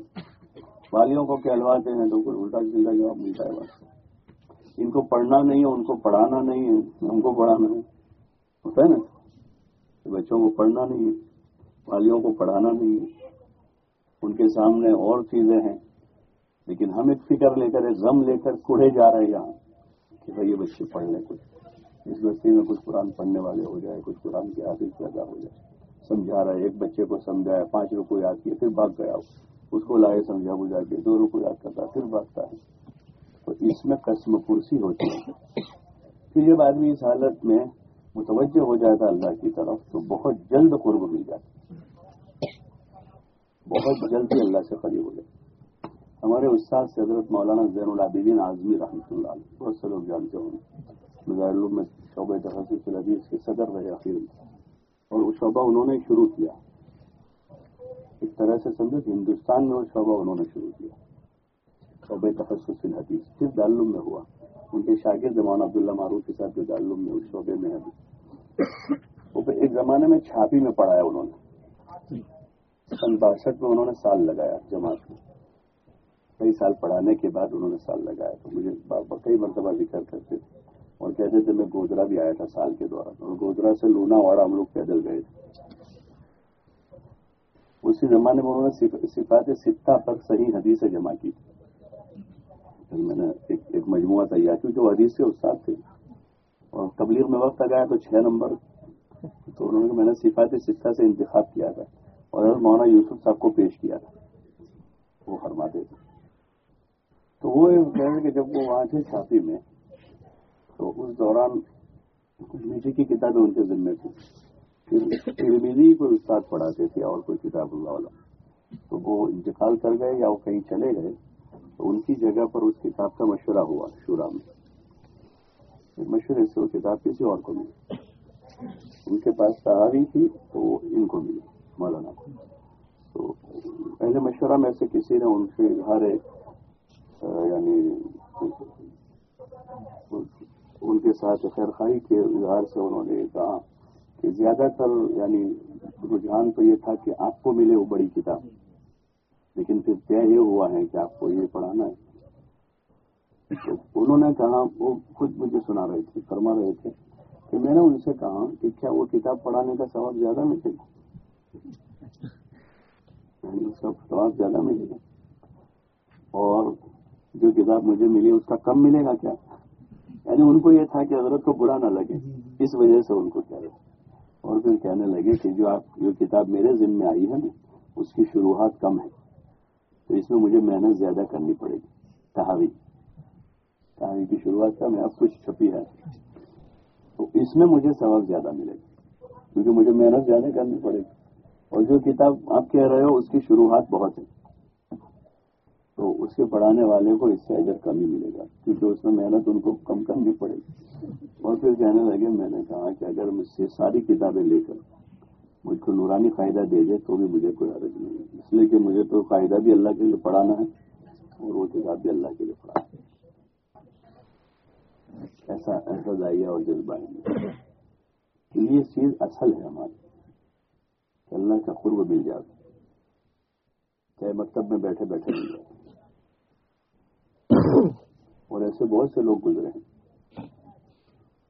والیوں کو کہلواتے ہیں تو کوئی الٹا سیدھا جواب ملتا ہے بس۔ ان کو پڑھنا نہیں ہے، ان کو پڑھانا نہیں ہے، ہم کو پڑھانا ہے۔ ہوتا ہے نا؟ بچوں کو پڑھنا نہیں ہے، والیوں کو پڑھانا نہیں ہے۔ ان کے سامنے اور چیزیں ہیں۔ لیکن ہم ایک فکر لے کر، ایک غم لے کر کوڑے جا رہے ہیں یہاں کہ بھائی یہ بچے پڑھ لیں کچھ۔ اس بچے میں کچھ قرآن پڑھنے والے ہو جائے، کچھ قرآن کی عادت پیدا ہو جائے۔ سمجھا رہا ہے، ایک بچے کو سمجھایا پانچ روپو یاد کیے، پھر بھاگ گیا اس کو لائے، سمجھا بجھا کے دو روپو یاد کرتا، پھر بھاگتا ہے۔ تو اس میں قسم پرسی ہوتی ہے۔ پھر جب آدمی اس حالت میں متوجہ ہو جاتا اللہ کی طرف، تو بہت جلد قرب مل جاتا بہت جلد ہی اللہ سے قریب ہو جائے ہمارے استاد سے حضرت مولانا زین العابدین اعظمی رحمۃ اللہ علیہ، بہت سے لوگ جانتے ہوں مظاہر میں شعبہ تحصیل العدیز کے صدر رہے آخر اور وہ شعبہ انہوں نے شروع کیا۔ ایک طرح سے سمجھو کہ ہندوستان میں وہ شعبہ انہوں نے شروع کیا۔ شعبہ تخصص الحدیث صرف دارالعلوم میں ہوا؟ ان کے شاگرد زمان عبداللہ معروف کے ساتھ جو دارالعلوم میں اس شعبے میں ہے۔ وہ ایک زمانے میں چھاپی میں پڑھایا انہوں نے۔ سن باسٹھ میں انہوں نے سال لگایا جماعت میں۔ کئی سال پڑھانے کے بعد انہوں نے سال لگایا۔ تو مجھے کئی مرتبہ ذکر کرتے تھے۔ اور کہتے تھے میں گوجرا بھی آیا تھا سال کے دوران اور گوجرا سے لونا واڑا ہم لوگ پیدل گئے تھے۔ اسی زمانے میں انہوں نے صفات سکتا پر صحیح حدیث جمع کی تھی میں نے ایک مجموعہ تیار کیونکہ وہ حدیث کے استاد تھے۔ اور تبلیغ میں وقت آ تو چھ نمبر۔ تو انہوں نے میں نے صفات سکھا سے انتخاب کیا تھا۔ اور مولانا یوسف صاحب کو پیش کیا تھا۔ وہ فرماتے تھے۔ تو وہ کہ جب وہ وہاں تھے چھاپی میں تو اس دوران کچھ نیچے کی کتابیں ان کے ذمے تھیں۔ پھر کوئی استاد پڑھاتے تھے اور کوئی کتاب اللہ والا تو وہ انتقال کر گئے یا وہ کہیں چلے گئے، تو ان کی جگہ پر اس کتاب کا مشورہ ہوا شورا میں۔ مشورے سے وہ کتاب کسی اور کو ملی۔ ان کے پاس تحاری تھی تو وہ ان کو ملی، مولانا کو۔ تو پہلے مشورہ میں سے کسی نے ان سے اظہار یعنی ان کے ساتھ خیر خائی کے اظہار سے انہوں نے کہا کہ زیادہ تر یعنی رجحان تو یہ تھا کہ آپ کو ملے وہ بڑی کتاب۔ لیکن پھر طے یہ ہوا ہے کہ آپ کو یہ پڑھانا ہے۔ تو انہوں نے کہا، وہ خود مجھے سنا رہے تھے، فرما رہے تھے کہ میں نے ان سے کہا کہ کیا وہ کتاب پڑھانے کا ثواب زیادہ ملے گا؟ یعنی اس کا ثواب زیادہ ملے گا۔ اور جو کتاب مجھے ملی، اس کا کم ملے گا کیا؟ یعنی ان کو یہ تھا کہ حضرت کو برا نہ لگے اس وجہ سے ان کو کہہ اور پھر کہنے لگے کہ جو آپ جو کتاب میرے ذمہ آئی ہے نا اس کی شروعات کم ہے۔ تو اس میں مجھے محنت زیادہ کرنی پڑے گی۔ کہاوی کہاوی کی شروعات کا میں اب کچھ چھپی ہے۔ تو اس میں مجھے ثواب زیادہ ملے گا کیونکہ مجھے محنت زیادہ کرنی پڑے گی۔ اور جو کتاب آپ کہہ رہے ہو اس کی شروعات بہت ہے۔ تو اس کے پڑھانے والے کو اس سے اجر کم ہی ملے گا، کیونکہ اس میں محنت ان کو کم کرنی پڑے گی۔ اور پھر کہنے لگے، میں نے کہا کہ اگر مجھ سے ساری کتابیں لے کر مجھ کو نورانی قاعدہ دے دے، تو بھی مجھے کوئی عرض نہیں ہے۔ اس لیے کہ مجھے تو قاعدہ بھی اللہ کے لیے پڑھانا ہے اور وہ کتاب بھی اللہ کے لیے پڑھانا ہے۔ ایسا ایسا ذائقہ اور جذبہ ہے۔ یہ چیز اصل ہے ہماری، کہ اللہ کا قرب مل جائے۔ چاہے مکتب میں بیٹھے بیٹھے مل جائے۔ اور ایسے بہت سے لوگ گزرے ہیں۔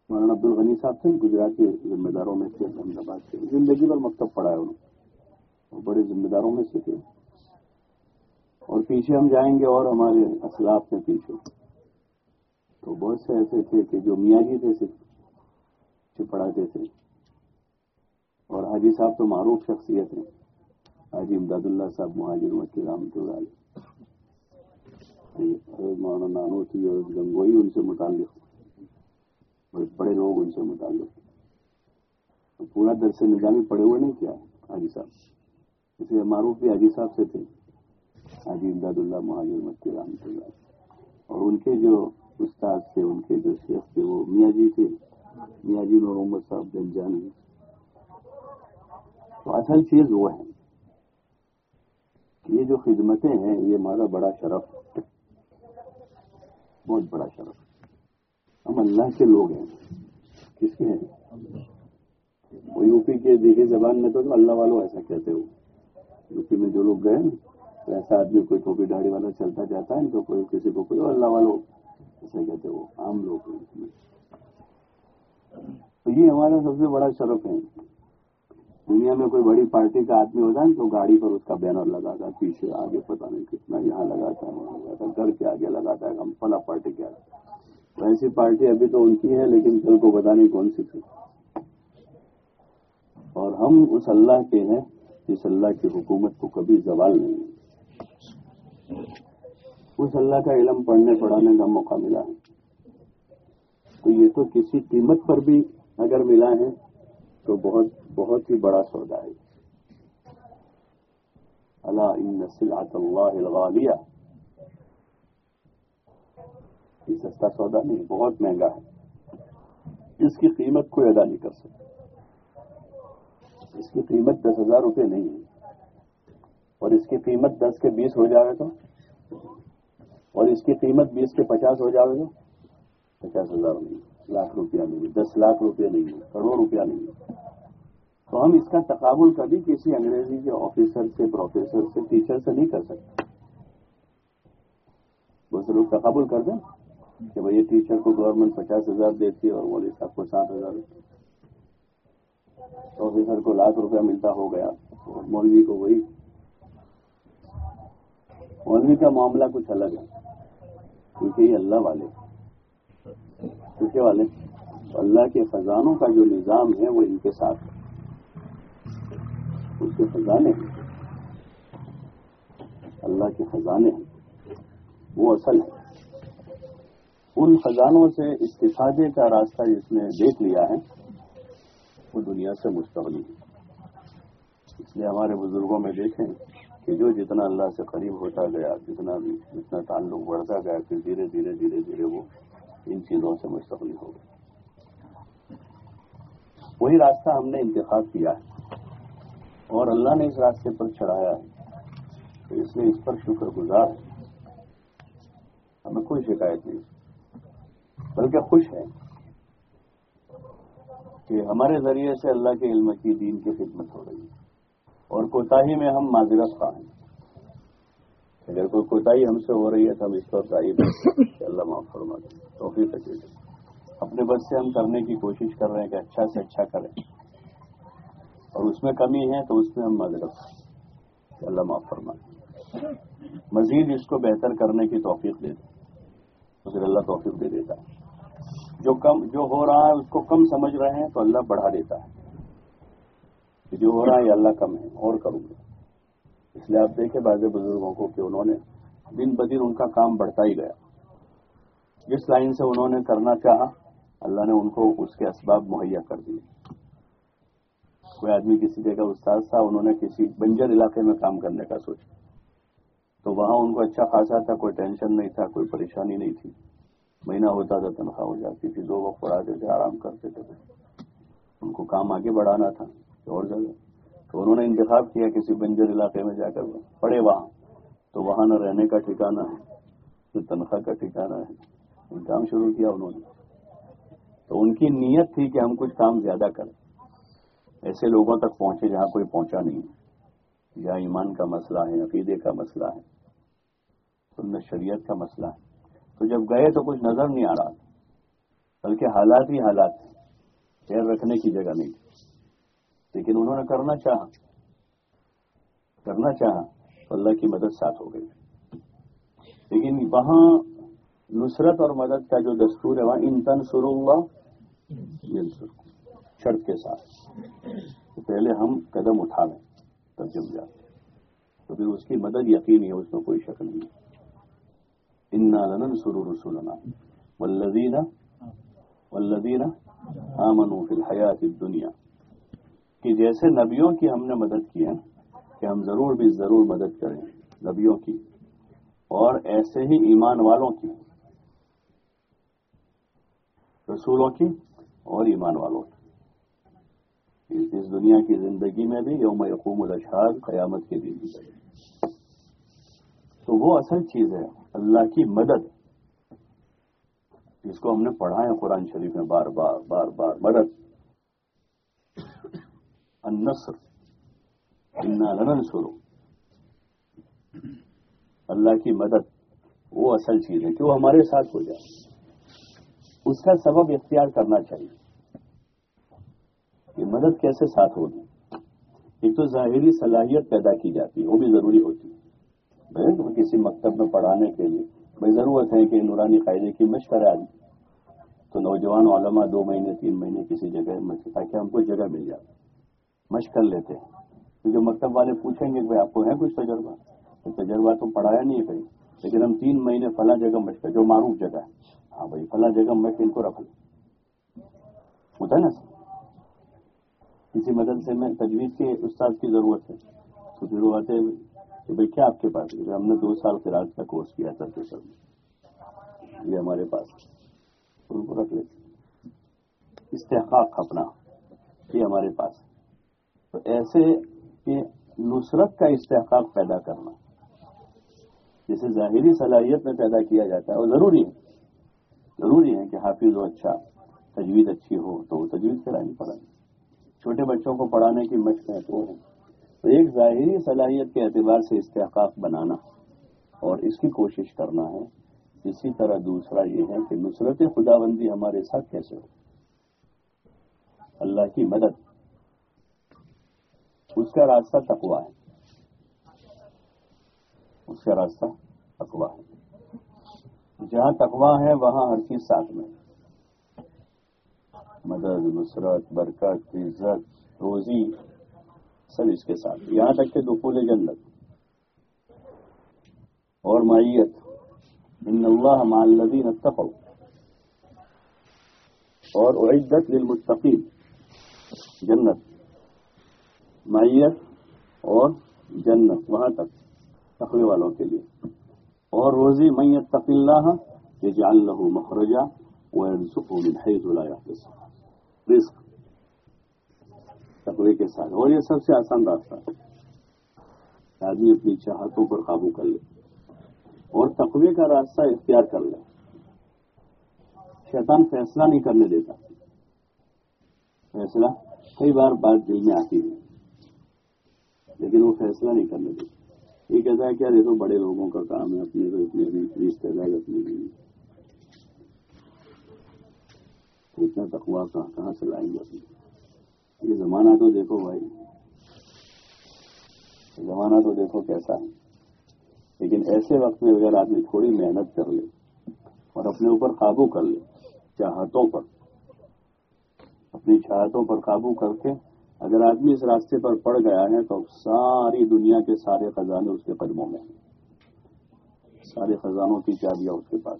مولانا عبد الغنی صاحب تھے گجرات کے ذمہ داروں میں تھے احمد آباد کے۔ زندگی بھر مکتب پڑھا ہے انہوں اور بڑے ذمہ داروں میں سے تھے۔ اور پیچھے ہم جائیں گے اور ہمارے اسلاف میں پیچھے۔ تو بہت سے ایسے تھے کہ جو میاں جی تھے، صرف پڑھاتے تھے۔ اور حاجی صاحب تو معروف شخصیت ہیں۔ حاجی امداد اللہ صاحب، مہاجر مکی رحمۃ اللہ مولانا نانو تھی اور گنگوئی ان سے متعلق۔ بڑے بڑے لوگ ان سے متعلق۔ پورا درس نظامی پڑے ہوئے نہیں کیا حاجی صاحب؟ اس لیے معروف بھی حاجی صاحب سے تھے۔ حاجی امداد اللہ مہاجر مکی رحمۃ اللہ۔ اور ان کے جو استاد تھے، ان کے جو شیخ تھے، وہ میاں جی تھے۔ میاں جی محمد صاحب گنجانی تو اصل چیز وہ ہے کہ یہ جو خدمتیں ہیں، یہ ہمارا بڑا شرف۔ بہت بڑا شرف ہم اللہ کے لوگ ہیں۔ کس کے ہیں؟ وہ یو پی کے دیکھے زبان میں تو اللہ والوں ایسا کہتے ہو۔ یو پی میں جو لوگ گئے تو ایسا آدمی کوئی ٹوپی داڑھی والا چلتا جاتا ہے تو کوئی کسی کو کوئی اللہ والوں ایسا کہتے ہو۔ عام لوگ ہیں تو یہ ہمارا سب سے بڑا شرف ہے۔ دنیا میں کوئی بڑی پارٹی کا آدمی ہوتا ہے تو گاڑی پر اس کا بینر لگاتا ہے، پیچھے آگے پتا نہیں کتنا یہاں لگاتا ہے، وہاں لگاتا ہے، گھر کے آگے لگاتا ہے، ہم فلا پارٹی کیا ایسی پارٹی ابھی تو ان کی ہے، لیکن کل کو پتا نہیں کون سی تھی۔ اور ہم اس اللہ کے ہیں جس اللہ کی حکومت کو کبھی زوال نہیں اس اللہ کا علم پڑھنے پڑھانے کا موقع ملا ہے۔ تو یہ تو کسی قیمت پر بھی اگر ملا ہے تو بہت بہت ہی بڑا سودا ہے۔ اللہ ان اللہ الغالیہ۔ یہ سستا سودا نہیں، بہت مہنگا ہے۔ اس کی قیمت کوئی ادا نہیں کر سکتا۔ اس کی قیمت دس ہزار روپے نہیں ہے۔ اور اس کی قیمت دس کے بیس ہو جائے تو؟ اور اس کی قیمت بیس کے پچاس ہو جائے تو؟ پچاس ہزار نہیں، لاکھ روپیہ نہیں، دس لاکھ روپیہ نہیں، کروڑ روپیہ نہیں۔ تو ہم اس کا تقابل کبھی کسی انگریزی کے آفیسر سے، پروفیسر سے، ٹیچر سے نہیں کر سکتے۔ بہت سے لوگ تقابل کر دیں کہ بھائی ٹیچر کو گورنمنٹ پچاس ہزار دیتی ہے اور مولوی صاحب کو سات ہزار آفیسر کو لاکھ روپیہ ملتا ہو گیا اور مولوی کو وہی۔ مولوی کا معاملہ کچھ الگ ہے۔ کیونکہ یہ اللہ والے کیونکہ والے اللہ کے خزانوں کا جو نظام ہے وہ ان کے ساتھ ہے۔ اس کے خزانے ہیں۔ اللہ کے خزانے ہیں۔ وہ اصل ہے ان خزانوں سے استفادے کا راستہ جس نے دیکھ لیا ہے۔ وہ دنیا سے مستقلی ہے اس لیے ہمارے بزرگوں میں دیکھیں کہ جو جتنا اللہ سے قریب ہوتا گیا، جتنا بھی جتنا تعلق بڑھتا گیا، پھر دھیرے دھیرے دھیرے دھیرے وہ ان چیزوں سے مستقل ہو گئی وہی راستہ ہم نے انتخاب کیا ہے۔ اور اللہ نے اس راستے پر چڑھایا ہے۔ تو اس لیے اس پر شکر گزار ہے۔ ہمیں کوئی شکایت نہیں۔ بلکہ خوش ہے کہ ہمارے ذریعے سے اللہ کے علم کی دین کی خدمت ہو رہی ہے۔ اور کوتاہی میں ہم معذرت خواہ ہیں۔ اگر کوئی کوتاہی ہم سے ہو رہی ہے تو ہم اس پر ظاہر کہ اللہ معاف فرما دیں توفیق دے اپنے بس سے ہم کرنے کی کوشش کر رہے ہیں کہ اچھا سے اچھا کریں۔ اور اس میں کمی ہے تو اس میں ہم معذرت اللہ معاف فرما دیں مزید اس کو بہتر کرنے کی توفیق دے دیں تو پھر اللہ توفیق دے دیتا ہے۔ جو کم، جو ہو رہا ہے اس کو کم سمجھ رہے ہیں تو اللہ بڑھا دیتا ہے۔ کہ جو ہو رہا ہے یہ اللہ کم ہے، اور کروں گا۔ اس لیے آپ دیکھیں بعض بزرگوں کو کہ انہوں نے دن بدن ان کا کام بڑھتا ہی گیا۔ جس لائن سے انہوں نے کرنا چاہا، اللہ نے ان کو اس کے اسباب مہیا کر دیے۔ کوئی آدمی کسی جگہ استاد تھا، انہوں نے کسی بنجر علاقے میں کام کرنے کا سوچا۔ تو وہاں ان کو اچھا خاصا تھا، کوئی ٹینشن نہیں تھا، کوئی پریشانی نہیں تھی۔ مہینہ ہوتا تھا، تنخواہ ہو جاتی تھی، دو وقت پڑھاتے تھے آرام کرتے تھے۔ ان کو کام آگے بڑھانا تھا، اور جگہ تو انہوں نے انتخاب کیا کسی بنجر علاقے میں جا کر۔ پڑے وہاں۔ تو وہاں نہ رہنے کا ٹھکانا ہے، نہ تنخواہ کا ٹھکانا ہے۔ کام شروع کیا انہوں نے۔ تو ان کی نیت تھی کہ ہم کچھ کام زیادہ کریں۔ ایسے لوگوں تک پہنچے جہاں کوئی پہنچا نہیں جہاں ایمان کا مسئلہ ہے، عقیدے کا مسئلہ ہے، سنت شریعت کا مسئلہ ہے۔ تو جب گئے تو کچھ نظر نہیں آ رہا، بلکہ حالات ہی حالات پیر رکھنے کی جگہ نہیں لیکن انہوں نے کرنا چاہا کرنا چاہا تو اللہ کی مدد ساتھ ہو گئی۔ لیکن وہاں نصرت اور مدد کا جو دستور ہے، وہاں ان تنسر اللہ شرط کے ساتھ۔ تو پہلے ہم قدم اٹھا لیں تب جم جاتے تو پھر اس کی مدد یقینی ہے، اس میں کوئی شک نہیں۔ ہے انا لنن سرور رسولنا والذین والذین آمنوا فی الحیات الدنیا کہ جیسے نبیوں کی ہم نے مدد کی ہے، کہ ہم ضرور بھی ضرور مدد کریں نبیوں کی، اور ایسے ہی ایمان والوں کی، رسولوں کی اور ایمان والوں کی۔ اس دنیا کی زندگی میں بھی یوم یقوم الاشہاد قیامت کے دن بھی تو وہ اصل چیز ہے، اللہ کی مدد۔ جس کو ہم نے پڑھا ہے قرآن شریف میں بار بار بار بار، مدد۔ النصر۔ انا لننصر۔ اللہ کی مدد، وہ اصل چیز ہے۔ کہ وہ ہمارے ساتھ ہو جائے۔ اس کا سبب اختیار کرنا چاہیے۔ کہ مدد کیسے ساتھ ہوگی؟ ایک تو ظاہری صلاحیت پیدا کی جاتی ہے، وہ بھی ضروری ہوتی ہے۔ کسی مکتب میں پڑھانے کے لیے بھائی ضرورت ہے کہ نورانی قاعدے کی مشق کرا دی تو نوجوان علماء دو مہینے، تین مہینے کسی جگہ مشق تاکہ ہم کو جگہ مل جائے مشق کر لیتے ہیں۔ تو جو مکتب والے پوچھیں گے کہ آپ کو ہے کچھ تجربہ؟ تو تجربہ تو پڑھایا نہیں ہے کہیں۔ لیکن ہم تین مہینے فلاں جگہ مشق جو معروف جگہ ہے۔ ہاں بھائی، فلاں جگہ مشق ان کو رکھ لیں ہوتا ہے نا سر؟ کسی مدد سے میں تجویز کے استاد کی ضرورت ہے۔ تو پھر وہ آتے کہ بھائی کیا آپ کے پاس ہم نے دو سال کے راج کا کورس کیا تھا سر یہ ہمارے پاس ان کو رکھ لیتے استحقاق اپنا، یہ ہمارے پاس تو ایسے کہ نصرت کا استحقاق پیدا کرنا، جسے ظاہری صلاحیت میں پیدا کیا جاتا ہے، وہ ضروری ہے۔ ضروری ہے کہ حافظ ہو اچھا تجویز اچھی ہو تو وہ تجویز کرانی پڑے۔ چھوٹے بچوں کو پڑھانے کی مشق ہے تو تو ایک ظاہری صلاحیت کے اعتبار سے استحقاق بنانا اور اس کی کوشش کرنا ہے۔ اسی طرح دوسرا یہ ہے کہ نصرت خدا بندی ہمارے ساتھ کیسے ہو؟ اللہ کی مدد۔ اس کا راستہ تقوا ہے۔ اس کا راستہ تقوا ہے۔ جہاں تقوا ہے، وہاں ہر چیز ساتھ میں رحمتہ نصرت برکات عزت روزی سب اس کے ساتھ یہاں يعني تک کہ دخول جنت اور مائیت إن اللہ مع الذين اتقوا. اور أعدت للمتقین جنت مائیت اور جنت وہاں تک تقوی والوں کے لیے اور روزی من تقی اللہ یجعل له مخرجا ويرزقه من حيث لا يحتسب. رزق. تقوی کے ساتھ. اور یہ سب سے آسان راستہ ہے. آدمی اپنی چاہتوں پر قابو کر لے اور تقوی کا راستہ اختیار کر لے. شیطان فیصلہ نہیں کرنے دیتا. فیصلہ کئی بار بات دل میں آتی ہے، لیکن وہ فیصلہ نہیں کرنے دیتا. یہ کہتا ہے کیا دیکھو بڑے لوگوں کا کام ہے، اپنے کو اتنے بھی رشتے دار، اپنے بھی اتنا تقوا کہاں سے لائیں گے اپنے یہ زمانہ تو دیکھو بھائی۔ زمانہ تو دیکھو کیسا ہے۔ لیکن ایسے وقت میں اگر آدمی تھوڑی محنت کر لے اور اپنے اوپر قابو کر لے چاہتوں پر، اپنی چاہتوں پر قابو کر کے اگر آدمی اس راستے پر پڑ گیا ہے تو ساری دنیا کے سارے خزانے اس کے قدموں میں ہیں۔ سارے خزانوں کی چابیاں اس کے پاس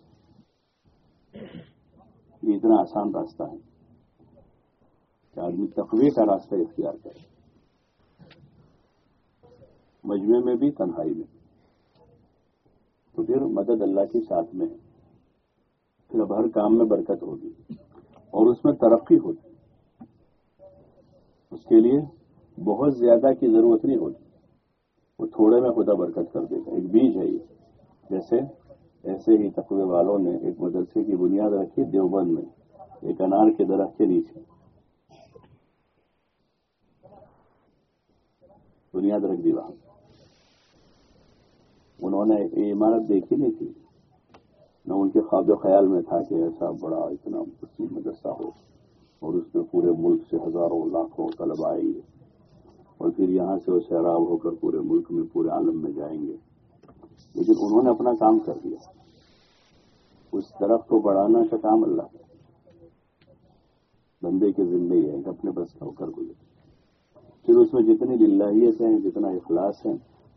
یہ اتنا آسان راستہ ہے کہ آدمی تقوی کا راستہ اختیار کرے۔ مجمے میں بھی، تنہائی میں۔ تو پھر مدد اللہ کے ساتھ میں ہے۔ پھر اب ہر کام میں برکت ہوگی اور اس میں ترقی ہوگی۔ اس کے لیے بہت زیادہ کی ضرورت نہیں ہوتی۔ وہ تھوڑے میں خدا برکت کر دے گا ایک بیج ہے یہ۔ جیسے ایسے ہی تقوی والوں نے ایک مدرسے کی بنیاد رکھی دیوبند میں، ایک انار کے درخت کے نیچے۔ بنیاد رکھ دی وہاں۔ انہوں نے یہ عمارت دیکھی نہیں تھی۔ نہ ان کے خواب و خیال میں تھا کہ ایسا بڑا اتنا مدرسہ ہو اور اس میں پورے ملک سے ہزاروں لاکھوں طلبا آئیں گے۔ اور پھر یہاں سے وہ سیراب ہو کر پورے ملک میں، پورے عالم میں جائیں گے۔ لیکن انہوں نے اپنا کام کر دیا۔ اس درخت کو بڑھانا کا کام اللہ کا بندے کے ذمے ہی ہے اپنے بس کا ہو کر گزرے پھر اس میں جتنی للہیت ہیں، جتنا اخلاص ہے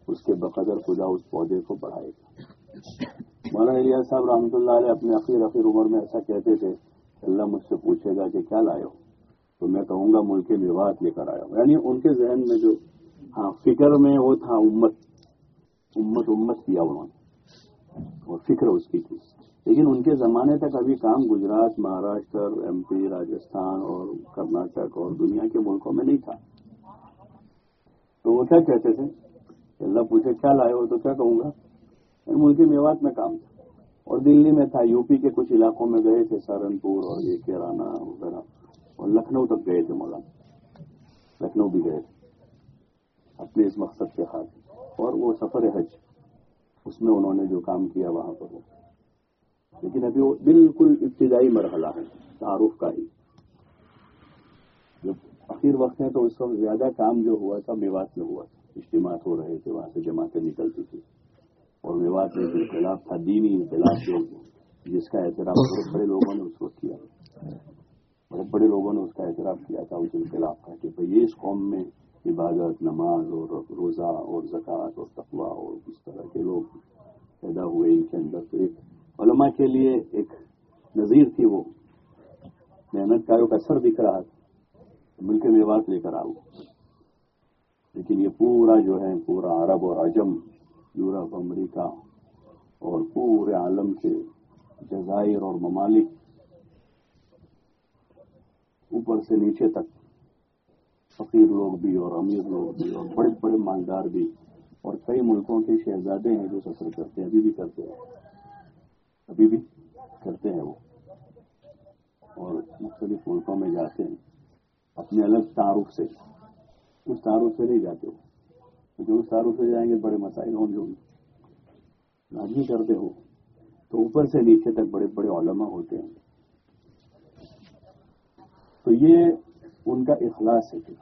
اس کے بقدر خدا اس پودے کو بڑھائے گا۔ مولانا الیاس صاحب رحمۃ اللہ علیہ اپنے اخیر اخیر عمر میں ایسا کہتے تھے، اللہ مجھ سے پوچھے گا کہ کیا لائے ہو؟ تو میں کہوں گا ملک وواد لے کر آیا ہوں۔ یعنی ان کے ذہن میں جو ہاں فکر میں وہ تھا، امت۔ امت امت کیا انہوں نے۔ اور فکر اس کی تھی لیکن ان کے زمانے تک ابھی کام گجرات، مہاراشٹر، ایم پی، راجستھان اور کرناٹک اور دنیا کے ملکوں میں نہیں تھا۔ تو وہ کیا کہتے تھے؟ اللہ پوچھے، کیا لائے ہو؟ تو کیا کہوں گا؟ یعنی ملکی میوات میں کام تھا۔ اور دلی میں تھا، یو پی کے کچھ علاقوں میں گئے تھے، سہارنپور اور یہ کیرانا وغیرہ۔ اور لکھنؤ تک گئے تھے مولانا۔ لکھنؤ بھی گئے تھے۔ اپنے اس مقصد کے خاطر۔ اور وہ سفر حج، اس میں انہوں نے جو کام کیا وہاں پر لیکن ابھی وہ بالکل ابتدائی مرحلہ ہے، تعارف کا ہی۔ جب آخر وقت ہے تو اس وقت زیادہ کام جو ہوا تھا، میوات میں ہوا تھا۔ اجتماعات ہو رہے تھے، وہاں سے جماعتیں نکلتی تھی اور میوات میں جو خلاف تھا، دینی انقلاب جو جس کا اعتراف بڑے بڑے لوگوں نے اس کو کیا۔ بڑے بڑے لوگوں نے اس کا اعتراف کیا تھا، اس انقلاب کا، کہ بھائی اس قوم میں عبادت، نماز اور روزہ اور زکوٰۃ اور تقوا اور اس طرح کے لوگ پیدا ہوئے ان کے اندر تو ایک علماء کے لیے ایک نظیر تھی وہ۔ محنت کاروں کا اثر دکھ رہا تھا مل کے میوات لے کر آؤ۔ لیکن یہ پورا جو ہے، پورا عرب اور عجم، یورپ، امریکہ اور پورے عالم کے جزائر اور ممالک اوپر سے نیچے تک فقیر لوگ بھی اور امیر لوگ بھی اور بڑے بڑے مالدار بھی اور کئی ملکوں کے شہزادے ہیں جو سفر کرتے ہیں، ابھی بھی کرتے ہیں۔ ابھی بھی کرتے ہیں وہ۔ اور مختلف ملکوں میں جاتے ہیں، اپنے الگ تعارف سے۔ اس تعارف سے نہیں جاتے وہ۔ جو تعارف سے جائیں گے بڑے مسائل ہوں گے۔ لازمی کرتے ہو۔ تو اوپر سے نیچے تک بڑے بڑے علماء ہوتے ہیں۔ تو یہ ان کا اخلاص ہے پھر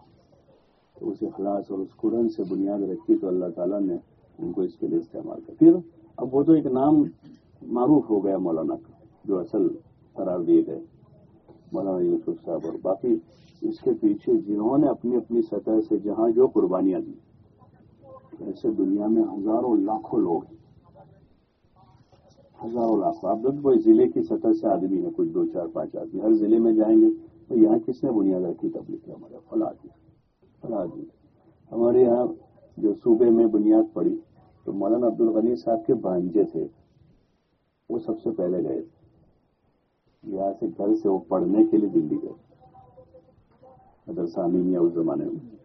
تو اس اخلاص اور اس قرآن سے بنیاد رکھی تو اللہ تعالیٰ نے ان کو اس کے لیے استعمال کیا۔ پھر اب وہ تو ایک نام معروف ہو گیا مولانا کا، جو اصل قرار دیے گئے، مولانا یوسف صاحب اور باقی اس کے پیچھے جنہوں نے اپنی اپنی سطح سے جہاں جو قربانیاں دی۔ ایسے دنیا میں ہزاروں لاکھوں لوگ ہیں۔ ہزاروں لاکھوں آپ کوئی ضلع کی سطح سے آدمی ہے کچھ دو چار پانچ آدمی، ہر ضلع میں جائیں گے۔ تو یہاں کس نے بنیاد رکھی تبلیغ ہمارا فلا آدمی جی۔ فلا آدمی جی۔ ہمارے یہاں جو صوبے میں بنیاد پڑی، تو مولانا عبد الغنی صاحب کے بانجے تھے۔ وہ سب سے پہلے گئے۔ تھے یہاں سے گھر سے وہ پڑھنے کے لیے دلی گئے۔ مدرسہ امینیا اس زمانے میں۔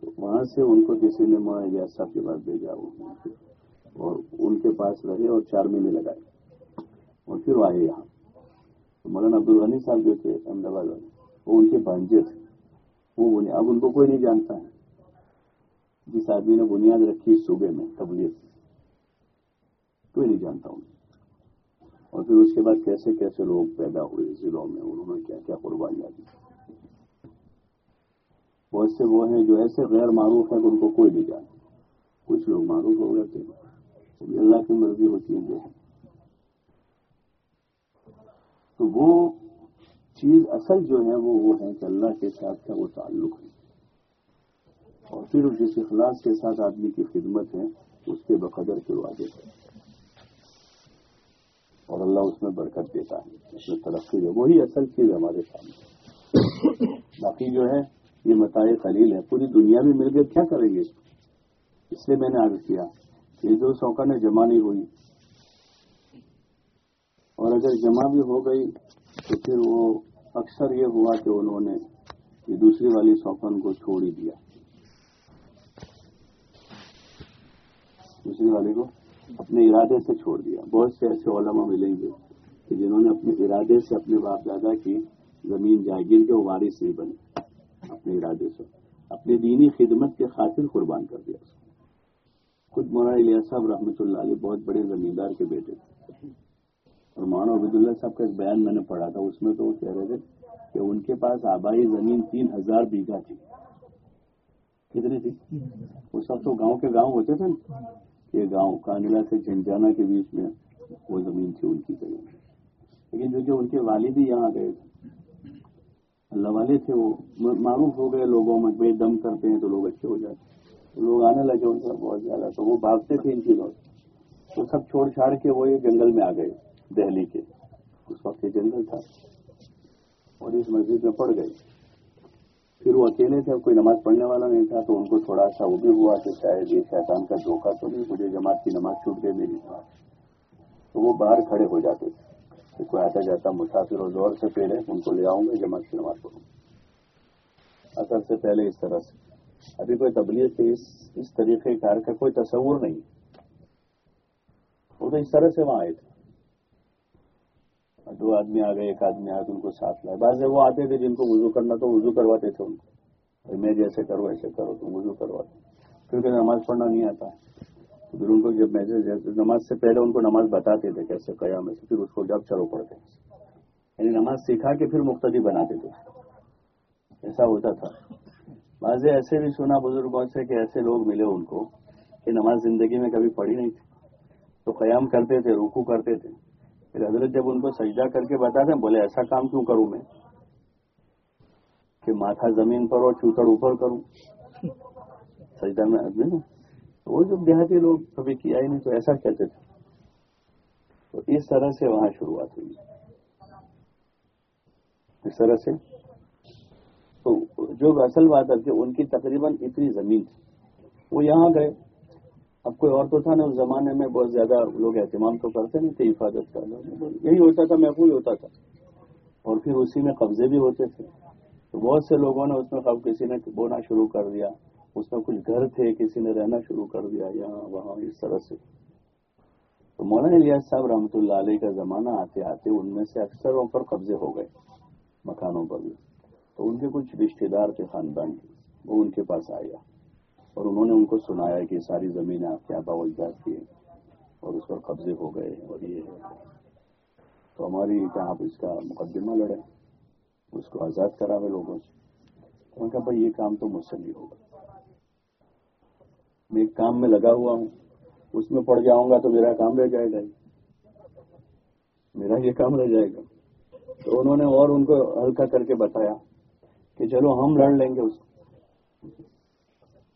تو وہاں سے ان کو کسی نے معاہدہ صاحب کے پاس بھیجا اور ان کے پاس رہے اور چار مہینے لگائے۔ اور پھر وہ آئے یہاں۔ تو مولانا عبد الغنی صاحب جو تھے، احمد آباد وہ ان کے بانجے تھے۔ وہ اب ان کو کوئی نہیں جانتا ہے۔ جس آدمی نے بنیاد رکھی صوبے میں، تبلیغ کوئی نہیں جانتا ہوں اور پھر اس کے بعد کیسے کیسے لوگ پیدا ہوئے ضلعوں میں، انہوں نے کیا کیا قربانیاں دی۔ بہت سے وہ ہیں جو ایسے غیر معروف ہیں کہ ان کو کوئی نہیں جانتا۔ کچھ لوگ معروف ہو گئے تھے۔ اللہ کی مرضی ہوتی ہے ہے۔ تو وہ چیز اصل جو ہے وہ وہ ہے کہ اللہ کے ساتھ کا وہ تعلق ہے۔ اور پھر جس اخلاص کے ساتھ آدمی کی خدمت ہے، اس کے بقدر کے وعدے ہے۔ اور اللہ اس میں برکت دیتا ہے۔ اس میں ترقی ہے۔ وہی اصل چیز ہمارے سامنے باقی جو ہے، یہ متائے خلیل ہے۔ پوری دنیا میں مل کے کیا کریں گے؟ اس لیے میں نے عرض کیا کہ جو سوکا نے جمع نہیں ہوئی، اور اگر جمع بھی ہو گئی تو پھر وہ اکثر یہ ہوا کہ انہوں نے یہ دوسری والی سوپن کو چھوڑ ہی دیا۔ دوسری والی کو اپنے ارادے سے چھوڑ دیا۔ بہت سے ایسے علماء ملیں گے کہ جنہوں نے اپنے ارادے سے اپنے باپ دادا کی زمین جاگیر کے وارث نہیں بنے۔ اپنے ارادے سے۔ اپنی دینی خدمت کے خاطر قربان کر دیا۔ اس کو خود مولانا الیاس صاحب رحمۃ اللہ علیہ بہت بڑے زمیندار کے بیٹے تھے۔ اور مولانا عبید اللہ صاحب کا ایک بیان میں نے پڑھا تھا، اس میں تو وہ کہہ رہے تھے کہ ان کے پاس آبائی زمین تین ہزار بیگھا تھی۔ کتنی تھی؟ اس وقت تو گاؤں کے گاؤں ہوتے تھے نا۔ یہ گاؤں کانگلا سے جھنجھانا کے بیچ میں وہ زمین تھی، ان کی زمین۔ لیکن جو کہ ان کے والد ہی یہاں گئے تھے۔ اللہ والے تھے وہ۔ معروف ہو گئے لوگوں میں بے دم کرتے ہیں تو لوگ اچھے ہو جاتے لوگ آنے لگے ان کا بہت زیادہ، تو وہ بھاگتے تھے ان چیزوں سے وہ سب چھوڑ چھاڑ کے وہ یہ جنگل میں آ گئے۔ دہلی کے اس وقت یہ جنگل تھا اور اس مسجد میں پڑ گئے۔ پھر وہ اکیلے تھے، کوئی نماز پڑھنے والا نہیں تھا، تو ان کو تھوڑا سا وہ بھی ہوا کہ شاید یہ شیطان کا دھوکہ تو نہیں، مجھے جماعت کی نماز چھوٹ گئی میری تو وہ باہر کھڑے ہو جاتے تھے۔ کہ کوئی آتا جاتا، مسافر اور زور سے پہلے ان کو لے آؤں گا، جماعت کی نماز پڑھوں۔ اثر سے پہلے اس طرح سے۔ ابھی کوئی تبلیغ کے اس اس طریقے کار کا کوئی تصور نہیں۔ وہ تو اس طرح سے وہاں آئے تھے۔ دو آدمی آ گئے، ایک آدمی آیا تو ان کو ساتھ لائے بعض وہ آتے تھے جن کو وضو کرنا تو وضو کرواتے تھے ان کو۔ میں جیسے کرو، ایسے کرو، تم وضو کرواتے۔ کیونکہ نماز پڑھنا نہیں آتا۔ پھر ان کو جب میسج نماز سے پہلے ان کو نماز بتاتے تھے کیسے قیام ہے۔ پھر اس کو جب چلو پڑتے یعنی نماز سکھا کے پھر مختلف بناتے تھے۔ ایسا ہوتا تھا۔ بعض ایسے بھی سنا بزرگوں سے کہ ایسے لوگ ملے ان کو کہ نماز زندگی میں کبھی پڑھی نہیں تھی۔ تو قیام کرتے تھے رکو کرتے تھے۔ پھر حضرت جب ان کو سجدہ کر کے بتاتے بولے ایسا کام کیوں کروں میں؟ کہ ماتھا زمین پر اور چوتڑ اوپر کروں۔ سجدہ میں نا وہ جب دیہاتی لوگ کبھی کیا ہی نہیں، تو ایسا کہتے تھے۔ تو اس طرح سے وہاں شروعات ہوئی۔ اس طرح سے۔ تو جو اصل بات ہے کہ ان کی تقریباً اتنی زمین تھی۔ وہ یہاں گئے۔ اب کوئی اور تو تھا نا، اس زمانے میں بہت زیادہ لوگ اہتمام تو کرتے نہیں تھے، حفاظت کا۔ یہی ہوتا تھا، محفوظ ہوتا تھا۔ اور پھر اسی میں قبضے بھی ہوتے تھے۔ تو بہت سے لوگوں نے اس میں کسی نے بونا شروع کر دیا۔ اس میں کچھ گھر تھے، کسی نے رہنا شروع کر دیا، یہاں، وہاں، اس طرح سے۔ تو مولانا الیاس صاحب رحمۃ اللہ علیہ کا زمانہ آتے آتے ان میں سے اکثروں پر قبضے ہو گئے مکانوں پر بھی۔ تو ان کے کچھ رشتے دار تھے، خاندان کے۔ وہ ان کے پاس آیا۔ اور انہوں نے ان کو سنایا کہ ساری زمینیں آپ کے آبا اجداد کی اور اس پر قبضے ہو گئے اور یہ تو ہماری کیا آپ اس کا مقدمہ لڑے اس کو آزاد کرا ہوئے لوگوں سے۔ ان بھائی، یہ کام تو مجھ سے نہیں ہوگا۔ میں ایک کام میں لگا ہوا ہوں، اس میں پڑ جاؤں گا تو میرا کام رہ جائے گا میرا یہ کام رہ جائے گا۔ تو انہوں نے اور ان کو ہلکا کر کے بتایا کہ چلو ہم لڑ لیں گے اس کو۔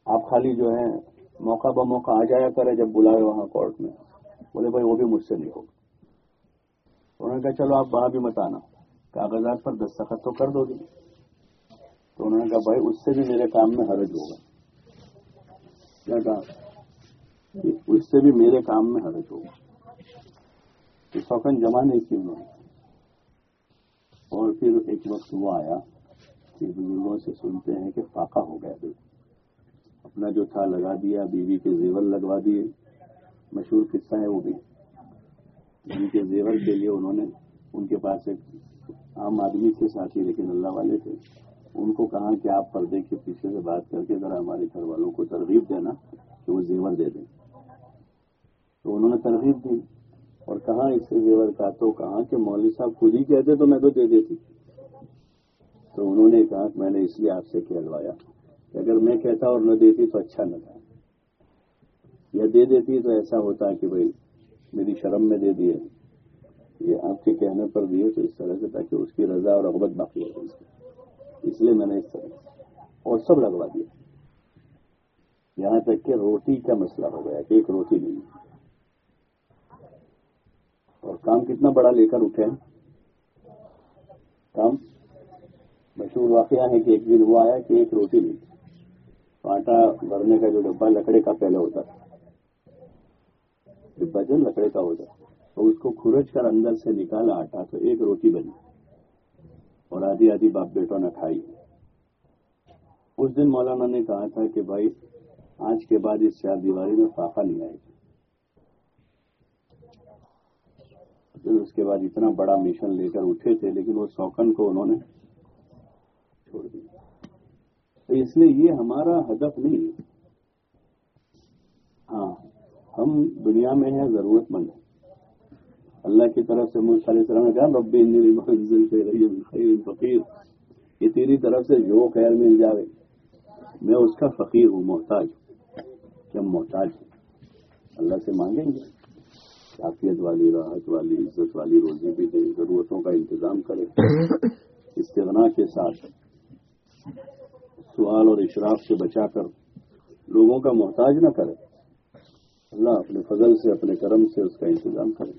آپ خالی جو ہے موقع ب موقع آ جایا کرے جب بلائے وہاں کورٹ میں۔ بولے بھائی وہ بھی مجھ سے نہیں ہوگا۔ انہوں نے کہا، چلو آپ وہاں بھی مت آنا، کاغذات پر دستخط تو کر دو گے۔ تو انہوں نے کہا، بھائی اس سے بھی میرے کام میں حرج ہوگا۔ کیا کہا؟ اس سے بھی میرے کام میں حرج ہوگا۔ اس وقت جمع نہیں کی انہوں نے۔ اور پھر ایک وقت وہ آیا کہ بزرگوں سے سنتے ہیں کہ فاقہ ہو گیا۔ بالکل اپنا جو تھا لگا دیا، بیوی کے زیور لگوا دیے، مشہور قصہ ہے وہ بھی۔ بیوی کے زیور کے لیے انہوں نے ان کے پاس ایک عام آدمی تھے، ساتھی، لیکن اللہ والے تھے۔ ان کو کہا کہ آپ پردے کے پیچھے سے بات کر کے ذرا ہمارے گھر والوں کو ترغیب دینا کہ وہ زیور دے دیں۔ تو انہوں نے ترغیب دی اور کہاں اس سے زیور کا تو کہا کہ مولوی صاحب خود ہی کہتے تو میں تو دے دیتی۔ تو انہوں نے کہا کہ میں نے اس لیے آپ سے کہلوایا۔ کہ اگر میں کہتا اور نہ دیتی تو اچھا نہ تھا۔ یا دے دیتی تو ایسا ہوتا کہ بھائی میری شرم میں دے دیے۔ یہ آپ کے کہنے پر دیے تو اس طرح سے تاکہ اس کی رضا اور رغبت باقی ہو اس لیے میں نے اس طرح اور سب لگوا دیا۔ یہاں تک کہ روٹی کا مسئلہ ہو گیا کہ ایک روٹی نہیں۔ اور کام کتنا بڑا لے کر اٹھے۔ کام مشہور واقعہ ہے کہ ایک دن وہ آیا کہ ایک روٹی نہیں۔ آٹا بھرنے کا جو ڈبا لکڑے کا پہلے ہوتا تھا۔ ڈبا جو لکڑے کا ہوتا تو اس کو کھرچ کر اندر سے نکالا آٹا تو ایک روٹی بنی۔ اور آدھی آدھی باپ بیٹوں نے کھائی۔ اس دن مولانا نے کہا تھا کہ بھائی، آج کے بعد اس چار دیواری میں فاقہ نہیں آئے گا پھر اس کے بعد اتنا بڑا مشن لے کر اٹھے تھے، لیکن وہ سوکن کو انہوں نے چھوڑ دیا۔ تو اس لیے یہ ہمارا ہدف نہیں ہے۔ ہاں ہم دنیا میں ہیں، ضرورت مند ہیں۔ اللہ کی طرف سے ملک علیہ السلام نے کہا، ربی فقیر۔ یہ تیری طرف سے جو خیر مل جائے میں اس کا فقیر ہوں، محتاج ہوں۔ کہ ہم محتاج ہیں۔ اللہ سے مانگیں گے۔ کافیت والی، راحت والی، عزت والی، روزی بھی دیں، ضرورتوں کا انتظام کرے استغنا کے ساتھ۔ سوال اور اشراف سے بچا کر لوگوں کا محتاج نہ کرے۔ اللہ اپنے فضل سے، اپنے کرم سے اس کا انتظام کرے۔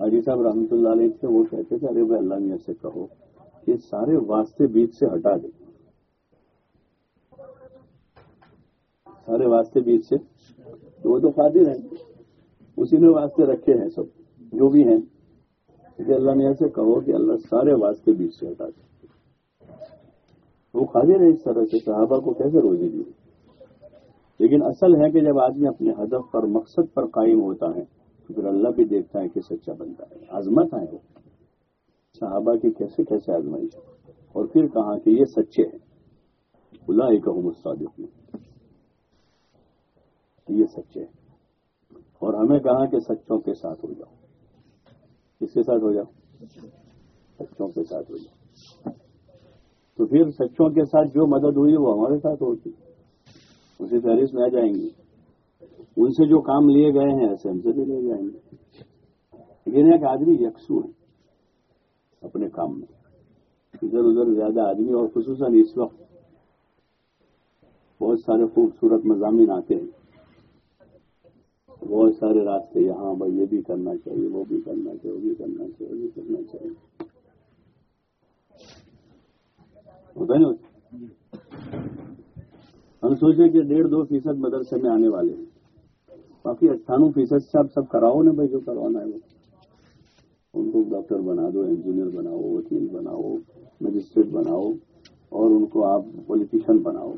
حاجی صاحب رحمۃ اللہ علیہ سے وہ کہتے تھے، ارے بھائی اللہ میاں سے کہو کہ سارے واسطے بیچ سے ہٹا دیں سارے واسطے بیچ سے۔ وہ تو قادر ہیں۔ اسی نے واسطے رکھے ہیں سب، جو بھی ہیں۔ کہ اللہ میاں سے کہو کہ اللہ سارے واسطے بیچ سے ہٹا دیں وہ قادر ہے اس طرح سے صحابہ کو کیسے روزی دی؟ لیکن اصل ہے کہ جب آدمی اپنے ہدف پر، مقصد پر قائم ہوتا ہے، تو پھر اللہ بھی دیکھتا ہے کہ سچا اچھا بنتا ہے آزمت ہے وہ۔ صحابہ کی کیسے کیسے آزمائش اور پھر کہا کہ یہ سچے ہیں۔ بلا ہی کہوں یہ سچے ہیں۔ اور ہمیں کہا کہ سچوں کے ساتھ ہو جاؤ۔ کس کے ساتھ ہو جاؤ؟ سچوں کے ساتھ ہو جاؤ۔ تو پھر سچوں کے ساتھ جو مدد ہوئی وہ ہمارے ساتھ ہوتی اسی فہرست میں آ جائیں گے۔ ان سے جو کام لیے گئے ہیں، ایسے ہم سے بھی لے جائیں گے۔ لیکن ایک آدمی یکسو ہے اپنے کام میں۔ ادھر ادھر زیادہ آدمی اور خصوصاً اس وقت بہت سارے خوبصورت مضامین آتے ہیں۔ بہت سارے راستے یہاں، بھائی، یہ بھی کرنا چاہیے، وہ بھی کرنا چاہیے، وہ بھی کرنا چاہیے، وہ بھی کرنا چاہیے۔ ہوتا ہے ہم سوچے کہ ڈیڑھ دو فیصد مدرسے میں آنے والے ہیں۔ باقی اٹھانوے فیصد سے آپ سب کراؤ نا بھائی، جو کروانا ہے۔ وہ ان کو ڈاکٹر بنا دو، انجینئر بناؤ، وکیل بناؤ، مجسٹریٹ بناؤ، اور ان کو آپ پولیٹیشین بناؤ۔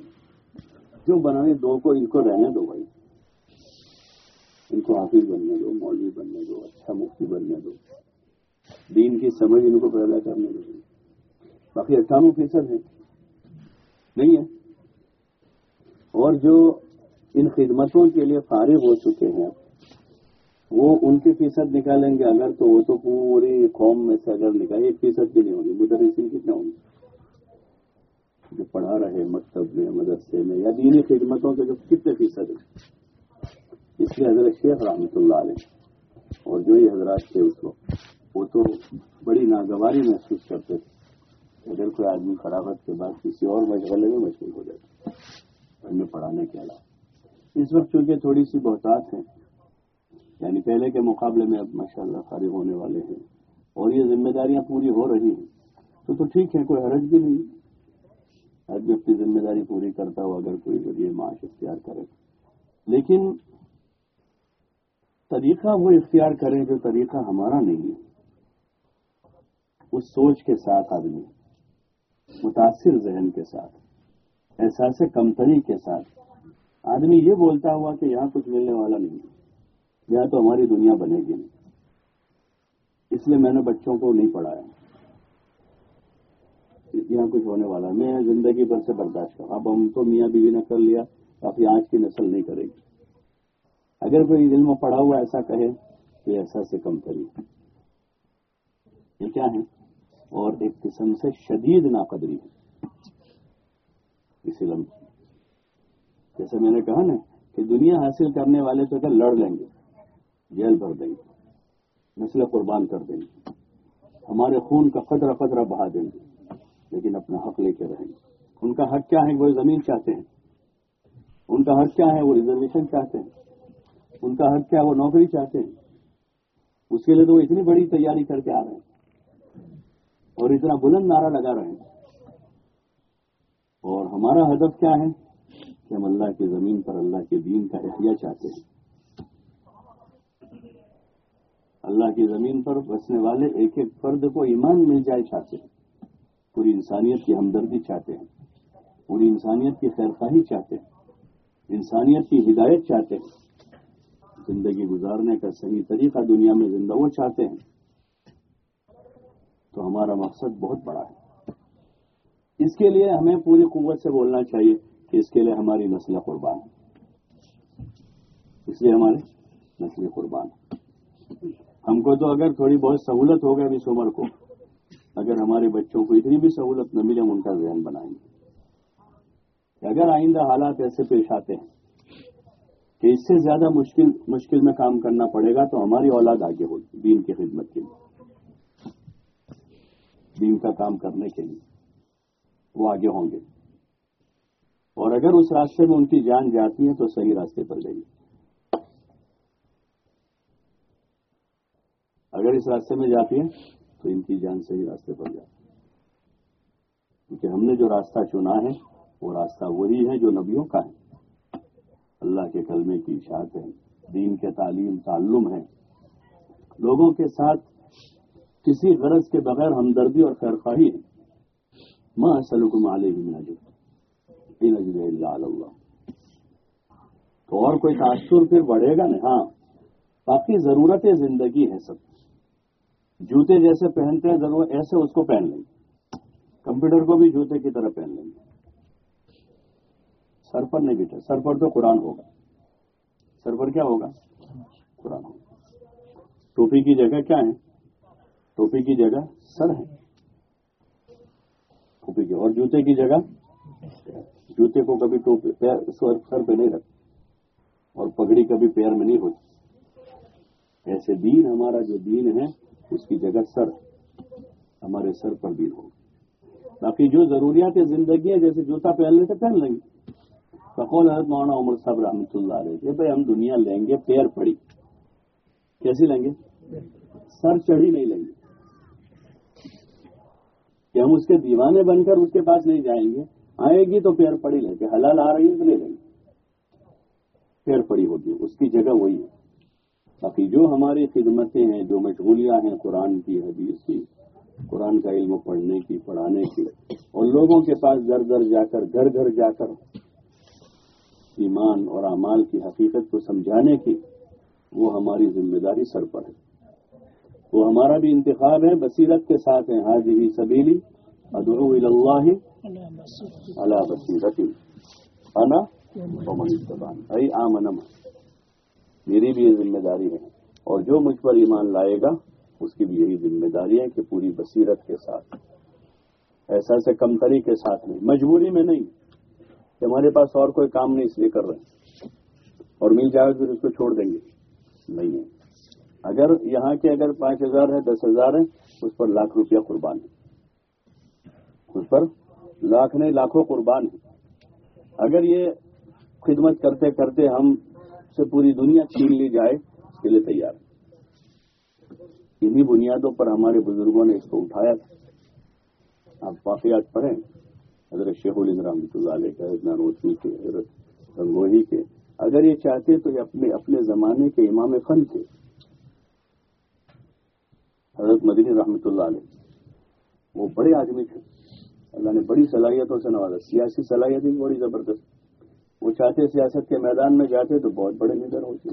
جو بنائے، دو کو، ان کو رہنے دو بھائی۔ ان کو حافظ بننے دو، مولوی بننے دو اچھا مفتی بننے دو۔ دین کی سمجھ ان کو پیدا کرنے دو۔ باقی اٹھانوے فیصد ہے نہیں ہے۔ اور جو ان خدمتوں کے لیے فارغ ہو چکے ہیں، وہ ان کی فیصد نکالیں گے۔ اگر تو وہ تو پوری قوم میں سے اگر نکال ایک فیصد بھی نہیں ہوگی مدرسین کتنے ہوں گے؟ جو پڑھا رہے مکتب میں، مدرسے میں، یا دینی خدمتوں کے جو کتنے فیصد ہیں۔ اس لیے حضرت شیخ رحمۃ اللہ علیہ اور جو یہ حضرات تھے اس وقت، وہ تو بڑی ناگواری محسوس کرتے تھے۔ اگر کوئی آدمی فراغت کے بعد کسی اور مشغلے میں مشغول ہو جاتا پڑھنے پڑھانے کے علاوہ۔ اس وقت چونکہ تھوڑی سی بہتات ہیں یعنی پہلے کے مقابلے میں اب ماشاء اللہ فارغ ہونے والے ہیں اور یہ ذمہ داریاں پوری ہو رہی ہیں، تو تو ٹھیک ہے، کوئی حرج بھی نہیں۔ آدمی اپنی ذمہ داری پوری کرتا ہو اگر کوئی ذریعے معاش اختیار کرے۔ لیکن طریقہ وہ اختیار کریں جو طریقہ ہمارا نہیں ہے۔ اس سوچ کے ساتھ آدمی متاثر ذہن کے ساتھ، احساس کمتری کے ساتھ۔ آدمی یہ بولتا ہوا کہ یہاں کچھ ملنے والا نہیں ہے یہاں تو ہماری دنیا بنے گی۔ نہیں اس لیے میں نے بچوں کو نہیں پڑھایا۔ یہاں کچھ ہونے والا، میں زندگی بھر سے برداشت کروں اب ہم تو میاں بیوی نے کر لیا کافی آج کی نسل نہیں کرے گی۔ اگر کوئی علم پڑھا ہوا ایسا کہے تو ایسا سے کم کری یہ کیا ہے؟ اور ایک قسم سے شدید ناقدری ہے۔ اس علم جیسے میں نے کہا نا کہ دنیا حاصل کرنے والے تو اگر لڑ لیں گے، جیل بھر دیں گے نسل قربان کر دیں گے، ہمارے خون کا قطرہ قطرہ بہا دیں گے، لیکن اپنا حق لے کے رہیں گے۔ ان کا حق کیا ہے؟ وہ زمین چاہتے ہیں۔ ان کا حق کیا ہے؟ وہ ریزرویشن چاہتے ہیں۔ ان کا حق کیا ہے؟ وہ نوکری چاہتے ہیں۔ اس کے لیے تو وہ اتنی بڑی تیاری کر کے آ رہے ہیں۔ اور اتنا بلند نعرہ لگا رہے ہیں۔ اور ہمارا ہدف کیا ہے؟ کہ ہم اللہ کی زمین پر اللہ کے دین کا احتیاط چاہتے ہیں۔ اللہ کی زمین پر بسنے والے ایک ایک فرد کو ایمان مل جائے چاہتے ہیں۔ پوری انسانیت کی ہمدردی چاہتے ہیں۔ پوری انسانیت کی خیرخواہی چاہتے ہیں۔ انسانیت کی ہدایت چاہتے ہیں۔ زندگی گزارنے کا صحیح طریقہ دنیا میں زندہ وہ چاہتے ہیں تو ہمارا مقصد بہت بڑا ہے۔ اس کے لیے ہمیں پوری قوت سے بولنا چاہیے کہ اس کے لیے ہماری نسل قربان اس لیے ہماری نسل قربان ہم کو تو اگر تھوڑی بہت سہولت ہو گئی اس عمر کو، اگر ہمارے بچوں کو اتنی بھی سہولت نہ ملے ہم ان کا ذہن بنائیں گے۔ کہ اگر آئندہ حالات ایسے پیش آتے ہیں کہ اس سے زیادہ مشکل مشکل میں کام کرنا پڑے گا تو ہماری اولاد آگے ہوگی دین کی خدمت کے لیے۔ دین کا کام کرنے کے لیے وہ آگے ہوں گے۔ اور اگر اس راستے میں ان کی جان جاتی ہے تو صحیح راستے پر گئی اگر اس راستے میں جاتی ہے تو ان کی جان صحیح راستے پر جاتی ہے۔ کیونکہ ہم نے جو راستہ چنا ہے، وہ راستہ وہی ہے جو نبیوں کا ہے۔ اللہ کے کلمے کی اشاعت ہے، دین کے تعلیم تعلم ہے۔ لوگوں کے ساتھ کسی غرض کے بغیر ہمدردی اور خیرخواہی ہے۔ ماں سلکم علیہ نجد اللہ اللہ۔ تو اور کوئی تاثر پھر بڑھے گا نہیں؟ ہاں۔ باقی ضرورت زندگی ہے سب۔ جوتے جیسے پہنتے ہیں، ضرور ایسے اس کو پہن لیں۔ گے کمپیوٹر کو بھی جوتے کی طرح پہن لیں۔ گے سر پر نہیں بیٹھے سر پر تو قرآن ہوگا۔ سر پر کیا ہوگا؟ قرآن ہوگا۔ ٹوپی کی جگہ کیا ہے؟ ٹوپی کی جگہ سر ہے۔ ٹوپی کی اور جوتے کی جگہ جوتے کو کبھی ٹوپی سر پہ نہیں رکھ اور پگڑی کبھی پیر میں نہیں ہوتی۔ ایسے دین ہمارا جو دین ہے، اس کی جگہ سر ہمارے سر پر دین ہوگا باقی جو ضروریات زندگی ہے جیسے جوتا پہن لیتے، پہن لیں گے۔ بقول حضرت مولانا عمر صاحب رحمۃ اللہ علیہ کہ بھائی ہم دنیا لیں گے پیر پڑی۔ کیسی لیں گے؟ سر چڑھی نہیں لیں گے۔ کہ ہم اس کے دیوانے بن کر اس کے پاس نہیں جائیں گے۔ آئے گی تو پیر پڑی لیں گے۔ حلال آ رہی ہے تو لے لیں گے۔ پیر پڑی ہوگی۔ اس کی جگہ وہی ہے۔ باقی جو ہماری خدمتیں ہیں، جو مشغولیاں ہیں قرآن کی، حدیث کی، قرآن کا علم پڑھنے کی، پڑھانے کی، اور لوگوں کے پاس در در جا کر، گھر گھر جا کر ایمان اور اعمال کی حقیقت کو سمجھانے کی وہ ہماری ذمہ داری سر پر ہے۔ وہ ہمارا بھی انتخاب ہے، بصیرت کے ساتھ ہیں حاضی ہی سبیلی، ادعو اللہ اللہ بصیرت انا ومن ائی آمنم، میری بھی یہ ذمہ داری ہے۔ اور جو مجھ پر ایمان لائے گا، اس کی بھی یہی ذمہ داری ہے کہ پوری بصیرت کے ساتھ۔ ایسا سے کمتری کے ساتھ نہیں، مجبوری میں نہیں کہ ہمارے پاس اور کوئی کام نہیں اس لیے کر رہے۔ اور مل جائے پھر اس کو چھوڑ دیں گے۔ نہیں ہے۔ اگر یہاں کے اگر پانچ ہزار ہے، دس ہزار ہے، اس پر لاکھ روپیہ قربان ہے۔ اس پر لاکھ نہیں، لاکھوں قربان ہے۔ اگر یہ خدمت کرتے کرتے ہم سے پوری دنیا چھین لی جائے، اس کے لیے تیار انہی بنیادوں پر ہمارے بزرگوں نے اس کو اٹھایا تھا۔ آپ واقعات پڑھیں۔ حضرت شیخ الند رحمۃ اللہ علیہ کے، حضرت نانوتمی کے، حضرت رنگوہی کے۔ اگر یہ چاہتے تو یہ اپنے اپنے زمانے کے امام فن تھے۔ حضرت مدنی رحمۃ اللہ علیہ۔ وہ بڑے آدمی تھے۔ اللہ نے بڑی صلاحیتوں سے نوازا۔ سیاسی صلاحیت بھی بڑی زبردست۔ وہ چاہتے سیاست کے میدان میں جاتے تو بہت بڑے لیڈر ہوتے۔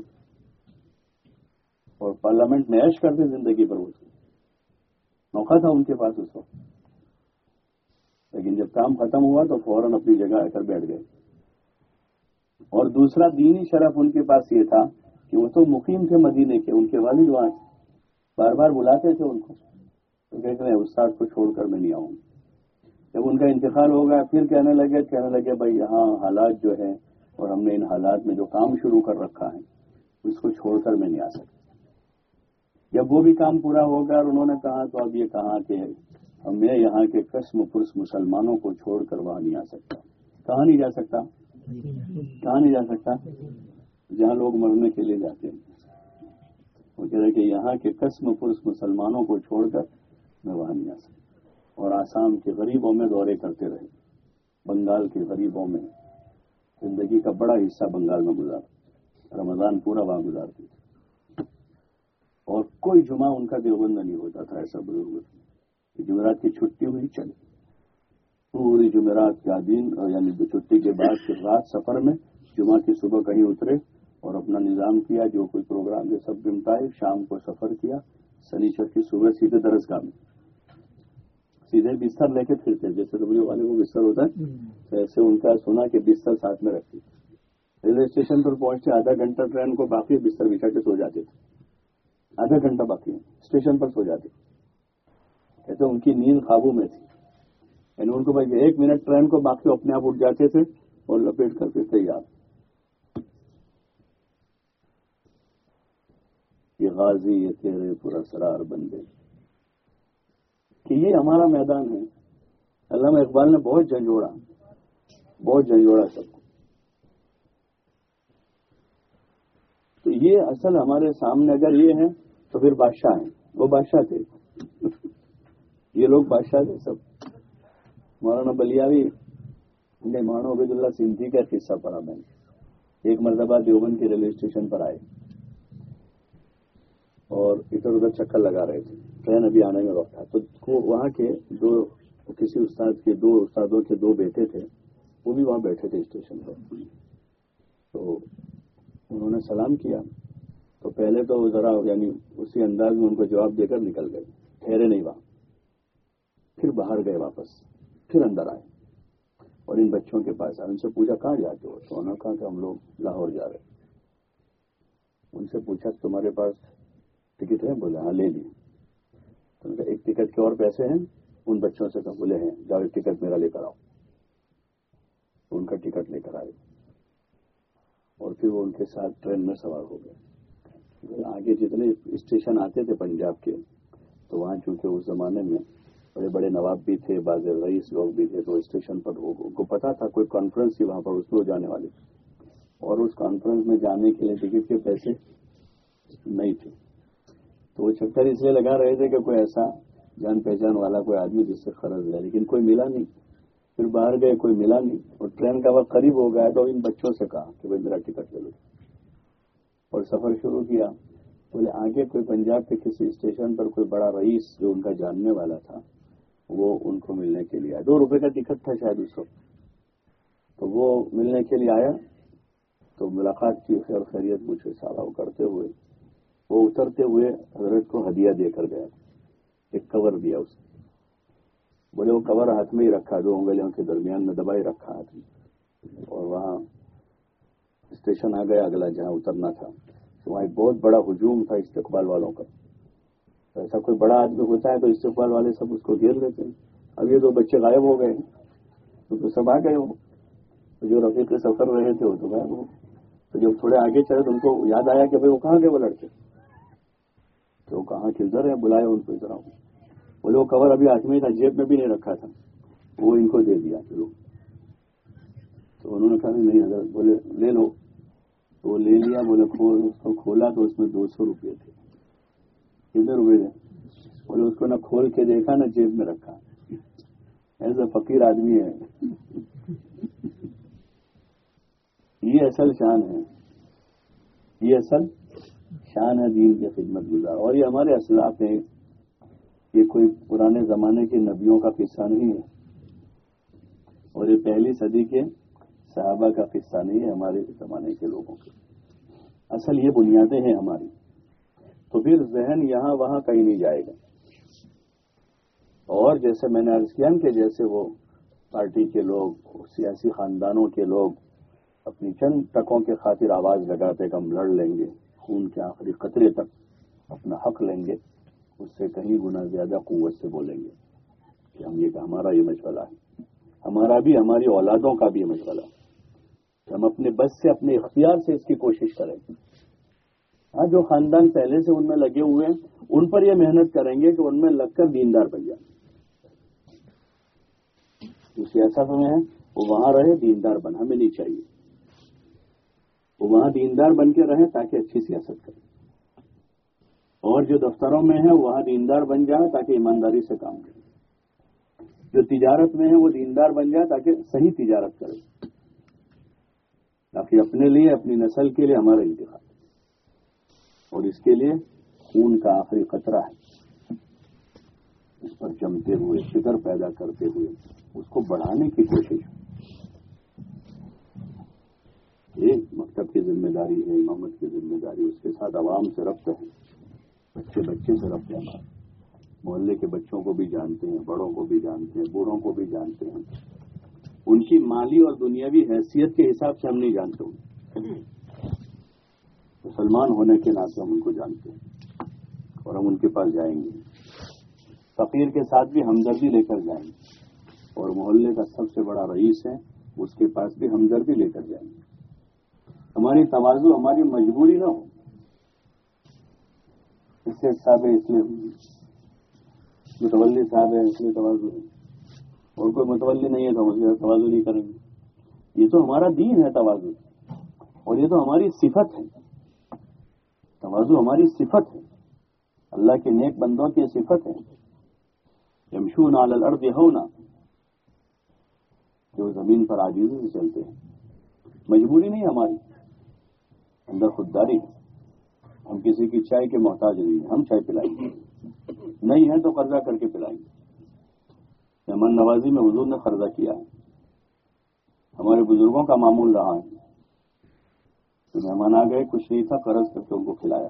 اور پارلیمنٹ میں ایش کرتے زندگی پر ہوتے موقع تھا ان کے پاس اس وقت۔ لیکن جب کام ختم ہوا تو فوراً اپنی جگہ آ کر بیٹھ گئے۔ اور دوسرا دینی شرف ان کے پاس یہ تھا کہ وہ تو مقیم تھے مدینے کے۔ ان کے والد وہاں بار بار بلاتے تھے ان کو۔ تو کہتے ہیں استاد کو چھوڑ کر میں نہیں آؤں۔ جب ان کا انتقال ہو گیا پھر کہنے لگے کہنے لگے، بھائی، یہاں حالات جو ہے اور ہم نے ان حالات میں جو کام شروع کر رکھا ہے، اس کو چھوڑ کر میں نہیں آ سکتا۔ جب وہ بھی کام پورا ہو گیا اور انہوں نے کہا، تو اب یہ کہا کہ میں یہاں کے قسم پرس مسلمانوں کو چھوڑ کر وہاں نہیں آ سکتا۔ کہاں نہیں جا سکتا؟ کہاں نہیں جا سکتا؟ جہاں لوگ مرنے کے لیے جاتے ہیں۔ وہ کہہ رہے کہ یہاں کے قسم پرس مسلمانوں کو چھوڑ کر میں وہاں نہیں آ سکتا۔ اور آسام کے غریبوں میں دورے کرتے رہے۔ بنگال کے غریبوں میں زندگی کا بڑا حصہ بنگال میں گزار رمضان پورا وہاں گزارتے تھے۔ اور کوئی جمعہ ان کا دیوبند نہیں ہوتا تھا، ایسا بزرگ جمعرات کی چھٹی ہوئی چلی۔ پوری جمعرات کا دن یعنی چھٹی کے بعد، پھر رات سفر میں جمعہ کی صبح کہیں اترے۔ اور اپنا نظام کیا، جو کوئی پروگرام یہ سب نمٹائے شام کو سفر کیا سنیچر کی صبح سیدھے درسگاہ میں۔ سیدھے بستر لے کے پھرتے جیسے ڈبلو والے کو بستر ہوتا ہے ایسے ان کا سنا کہ بستر ساتھ میں رکھتی ریلوے اسٹیشن پر پہنچتے آدھا گھنٹہ ٹرین کو باقی بستر بچھا کے سو جاتے تھے۔ آدھا گھنٹہ باقی اسٹیشن پر سو جاتے کہتے ان کی نیند قابو میں تھی۔ یعنی ان کو بھائی ایک منٹ ٹرین کو باقی اپنے آپ اٹھ جاتے تھے اور لپیٹ کر کے تیار۔ یہ غازی یہ تیرے پورا سرار بندے کہ یہ ہمارا میدان ہے۔ علامہ اقبال نے بہت جھنجھوڑا بہت جھنجھوڑا سب کو۔ تو یہ اصل ہمارے سامنے اگر یہ ہے تو پھر بادشاہ ہیں۔ وہ بادشاہ تھے۔ یہ لوگ بادشاہ تھے سب۔ مولانا بلیاوی نے مولانا عبید اللہ سندھی کا قصہ پڑھا میں نے۔ ایک مرتبہ دیوبند کے ریلوے اسٹیشن پر آئے۔ اور ادھر ادھر چکر لگا رہے تھے۔ ٹرین ابھی آنے میں وقت تھا تو وہاں کے دو کسی استاد کے دو استادوں کے دو بیٹے تھے، وہ بھی وہاں بیٹھے تھے اسٹیشن پر۔ تو انہوں نے سلام کیا۔ تو پہلے تو ذرا یعنی اسی انداز میں ان کو جواب دے کر نکل گئے۔ ٹھہرے نہیں وہاں۔ پھر باہر گئے واپس۔ پھر اندر آئے۔ اور ان بچوں کے پاس آئے۔ ان سے پوچھا، کہاں جاتے ہو؟ تو انہوں نے کہا کہ ہم لوگ لاہور جا رہے ان سے پوچھا، تمہارے پاس ٹکٹ ہے، بولے ہاں لے لی ایک ٹکٹ کے اور پیسے ہیں، ان بچوں سے کہا، بولے ہیں، جاؤ، ایک ٹکٹ میرا لے کر آؤ۔ ان کا ٹکٹ لے کر آئے۔ اور پھر وہ ان کے ساتھ ٹرین میں سوار ہو گئے۔ آگے جتنے اسٹیشن آتے تھے پنجاب کے، تو وہاں چونکہ اس زمانے میں بڑے بڑے نواب بھی تھے بعض رئیس لوگ بھی تھے، تو اسٹیشن پر ان کو پتا تھا، کوئی کانفرنس تھی وہاں پر، اس میں جانے والے۔ اور اس کانفرنس میں جانے کے لیے ٹکٹ کے پیسے نہیں تھے۔ تو وہ چکر اس لیے لگا رہے تھے کہ کوئی ایسا جان پہچان والا کوئی آدمی جس سے قرض لے، لیکن کوئی ملا نہیں۔ پھر باہر گئے، کوئی ملا نہیں۔ اور ٹرین کا وقت قریب ہو گیا تو ان بچوں سے کہا کہ بھائی میرا ٹکٹ لے لو۔ اور سفر شروع کیا۔ بولے، آگے کوئی پنجاب کے کسی اسٹیشن پر کوئی بڑا رئیس جو ان کا جاننے والا تھا، وہ ان کو ملنے کے لیے آیا۔ دو روپے کا ٹکٹ تھا شاید اس وقت۔ تو وہ ملنے کے لیے آیا۔ تو ملاقات کی خیر خیریت مجھے سارا کرتے ہوئے وہ اترتے ہوئے حضرت کو ہدیہ دے کر گیا ایک کور دیا اس نے۔ بولے، وہ کور ہاتھ میں ہی رکھا، دو انگلیوں کے درمیان میں دبائی رکھا ہاتھ میں۔ اور وہاں اسٹیشن آ گیا، اگلا جہاں اترنا تھا۔ تو وہاں ایک بہت بڑا ہجوم تھا استقبال والوں کا۔ ایسا کوئی بڑا آدمی ہوتا ہے تو استقبال والے سب اس کو گھیر لیتے ہیں۔ اب یہ دو بچے غائب ہو گئے۔ تو سب آ گئے وہ۔ جو رفیق سفر رہے تھے، وہ تو غائب ہو تو جب تھوڑے آگے چلے تو ان کو یاد آیا کہ بھائی وہ کہاں گئے وہ لڑکے؟ تو وہ کہاں کدھر ہے بلائے ان کو ادھر آؤں بولے وہ کور ابھی ہاتھ میں تھا، جیب میں بھی نہیں رکھا تھا۔ وہ ان کو دے دیا چلو۔ تو انہوں نے کہا نہیں حضرت، بولے، لے لو۔ تو وہ لے لیا، بولے اس کو کھولا تو اس میں دو سو روپئے تھے۔ کتنے روپئے تھے؟ بولے، اس کو نہ کھول کے دیکھا، نہ جیب میں رکھا۔ ایسا فقیر آدمی ہے۔ یہ اصل شان ہے۔ یہ اصل شان ہے دین کی خدمت گزار۔ اور یہ ہمارے اسلاف ہیں۔ یہ کوئی پرانے زمانے کے نبیوں کا قصہ نہیں ہے۔ اور یہ پہلی صدی کے صحابہ کا قصہ نہیں ہے ہمارے زمانے کے لوگوں کے۔ اصل یہ بنیادیں ہیں ہماری۔ تو پھر ذہن یہاں وہاں کہیں نہیں جائے گا۔ اور جیسے میں نے عرض کیا کہ جیسے وہ پارٹی کے لوگ، سیاسی خاندانوں کے لوگ اپنی چند ٹکوں کے خاطر آواز لگاتے کہ ہم لڑ لیں گے۔ خون کے آخری قطرے تک اپنا حق لیں گے، اس سے کہیں گنا زیادہ قوت سے بولیں گے۔ کہ ہم یہ ہمارا یہ مشغلہ ہے۔ ہمارا بھی، ہماری اولادوں کا بھی یہ مشغلہ ہے۔ ہم اپنے بس سے، اپنے اختیار سے اس کی کوشش کریں۔ ہاں جو خاندان پہلے سے ان میں لگے ہوئے ہیں، ان پر یہ محنت کریں گے کہ ان میں لگ کر دیندار بن جائیں۔ جو سیاست میں ہے وہ وہاں رہے، دیندار بن، ہمیں نہیں چاہیے۔ وہ وہاں دیندار بن کے رہیں تاکہ اچھی سیاست کریں اور جو دفتروں میں ہے وہاں دیندار بن جائے تاکہ ایمانداری سے کام کرے۔ جو تجارت میں ہے وہ دیندار بن جائے تاکہ صحیح تجارت کرے۔ تاکہ اپنے لیے، اپنی نسل کے لیے ہمارا انتخاب۔ اور اس کے لیے خون کا آخری قطرہ ہے۔ اس پر جمتے ہوئے، فکر پیدا کرتے ہوئے، اس کو بڑھانے کی کوشش۔ مکتب کی ذمہ داری ہے، امامت کی ذمہ داری، اس کے ساتھ عوام سے ربط ہے۔ بچے بچے سے ربط ہے ہمارا۔ محلے کے بچوں کو بھی جانتے ہیں، بڑوں کو بھی جانتے ہیں، بوڑھوں کو بھی جانتے ہیں۔ ان کی مالی اور دنیاوی حیثیت کے حساب سے ہم نہیں جانتے۔ ہوں مسلمان ہونے کے ناطے ہم ان کو جانتے ہیں اور ہم ان کے پاس جائیں گے۔ فقیر کے ساتھ بھی ہمدردی لے کر جائیں۔ گے اور محلے کا سب سے بڑا رئیس ہے، اس کے پاس بھی ہمدردی لے کر جائیں۔ گے ہماری توازو ہماری مجبوری نہ ہو۔ اس سے صاحب ہے اس لیے متولی صاحب ہے، اس لیے توازو ہے۔ اور کوئی متولی نہیں ہے تو اس توازو نہیں کریں گے۔ یہ تو ہمارا دین ہے توازو اور یہ تو ہماری صفت ہے۔ توازو ہماری صفت ہے۔ اللہ کے نیک بندوں کی صفت ہے۔ یمشو نال الارض ہونا۔ جو زمین پر آجیزی سے چلتے ہیں۔ مجبوری نہیں ہماری۔ اندر خودداری ہم کسی کی چائے کے محتاج نہیں ہیں، ہم چائے پلائیں گے۔ نہیں ہے تو قرضہ کر کے پلائیں گے۔ مہمان نوازی میں حضور نے قرضہ کیا۔ ہے ہمارے بزرگوں کا معمول رہا ہے۔ تو مہمان آ گئے کچھ نہیں تھا، قرض کر کے ان کو کھلایا۔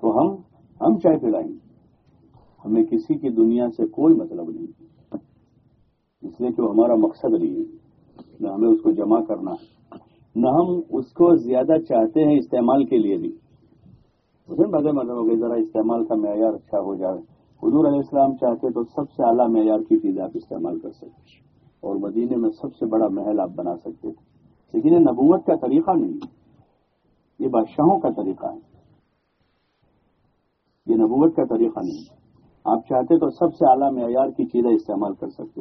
تو ہم ہم چائے پلائیں۔ گے ہمیں کسی کی دنیا سے کوئی مطلب نہیں۔ اس لیے کہ وہ ہمارا مقصد نہیں ہے، نہ ہمیں اس کو جمع کرنا ہے۔ نہ ہم اس کو زیادہ چاہتے ہیں استعمال کے لیے بھی۔ اسے بدل مطلب ہو گئی ذرا استعمال کا معیار اچھا ہو جائے۔ حضور علیہ السلام چاہتے تو سب سے اعلیٰ معیار کی چیز آپ استعمال کر سکتے اور مدینے میں سب سے بڑا محل آپ بنا سکتے تھے لیکن یہ نبوت کا طریقہ نہیں یہ بادشاہوں کا طریقہ ہے۔ یہ نبوت کا طریقہ نہیں آپ چاہتے تو سب سے اعلیٰ معیار کی چیزیں استعمال کر سکتے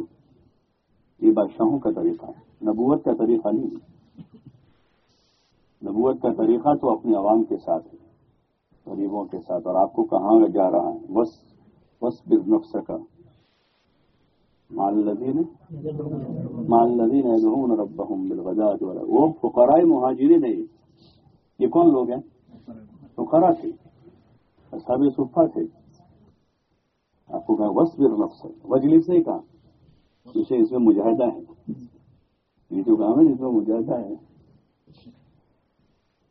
یہ بادشاہوں کا طریقہ ہے۔ نبوت کا طریقہ نہیں نبوت کا طریقہ تو اپنے عوام کے ساتھ ہے، غریبوں کے ساتھ، اور آپ کو کہاں جا رہا ہے؟ بس بس بز نفس کا۔ مال لدین مال لدین رب وہ فقرائے مہاجری نہیں یہ کون لوگ ہیں؟ فقرا تھے۔ اصحاب صفا تھے۔ آپ کو کہا وس بر نفس وجلی سے کہا۔ اسے اس میں مجاہدہ ہے۔ یہ جو گاؤں ہے اس میں مجاہدہ ہے۔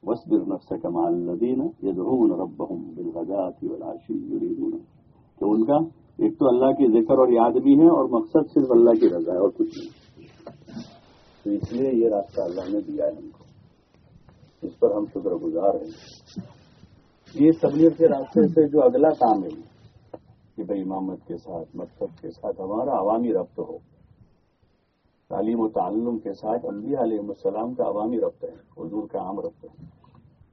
وصبر نفسك مع الذين يدعون ربهم بالغداة والعشي يريدون تو ان کا ایک تو اللہ کی ذکر اور یاد بھی ہے اور مقصد صرف اللہ کی رضا ہے اور کچھ نہیں. تو اس لیے یہ راستہ اللہ نے دیا ہے ہم کو. اس پر ہم شکر گزار ہیں. یہ سبلیت کے راستے سے جو اگلا کام ہے، کہ بھائی امامت کے ساتھ مقصد کے ساتھ ہمارا عوامی ربط ہو. تعلیم و تعلم کے ساتھ انبیاء علیہ السلام کا عوامی ربط ہے، حضور کا عام ربط ہے.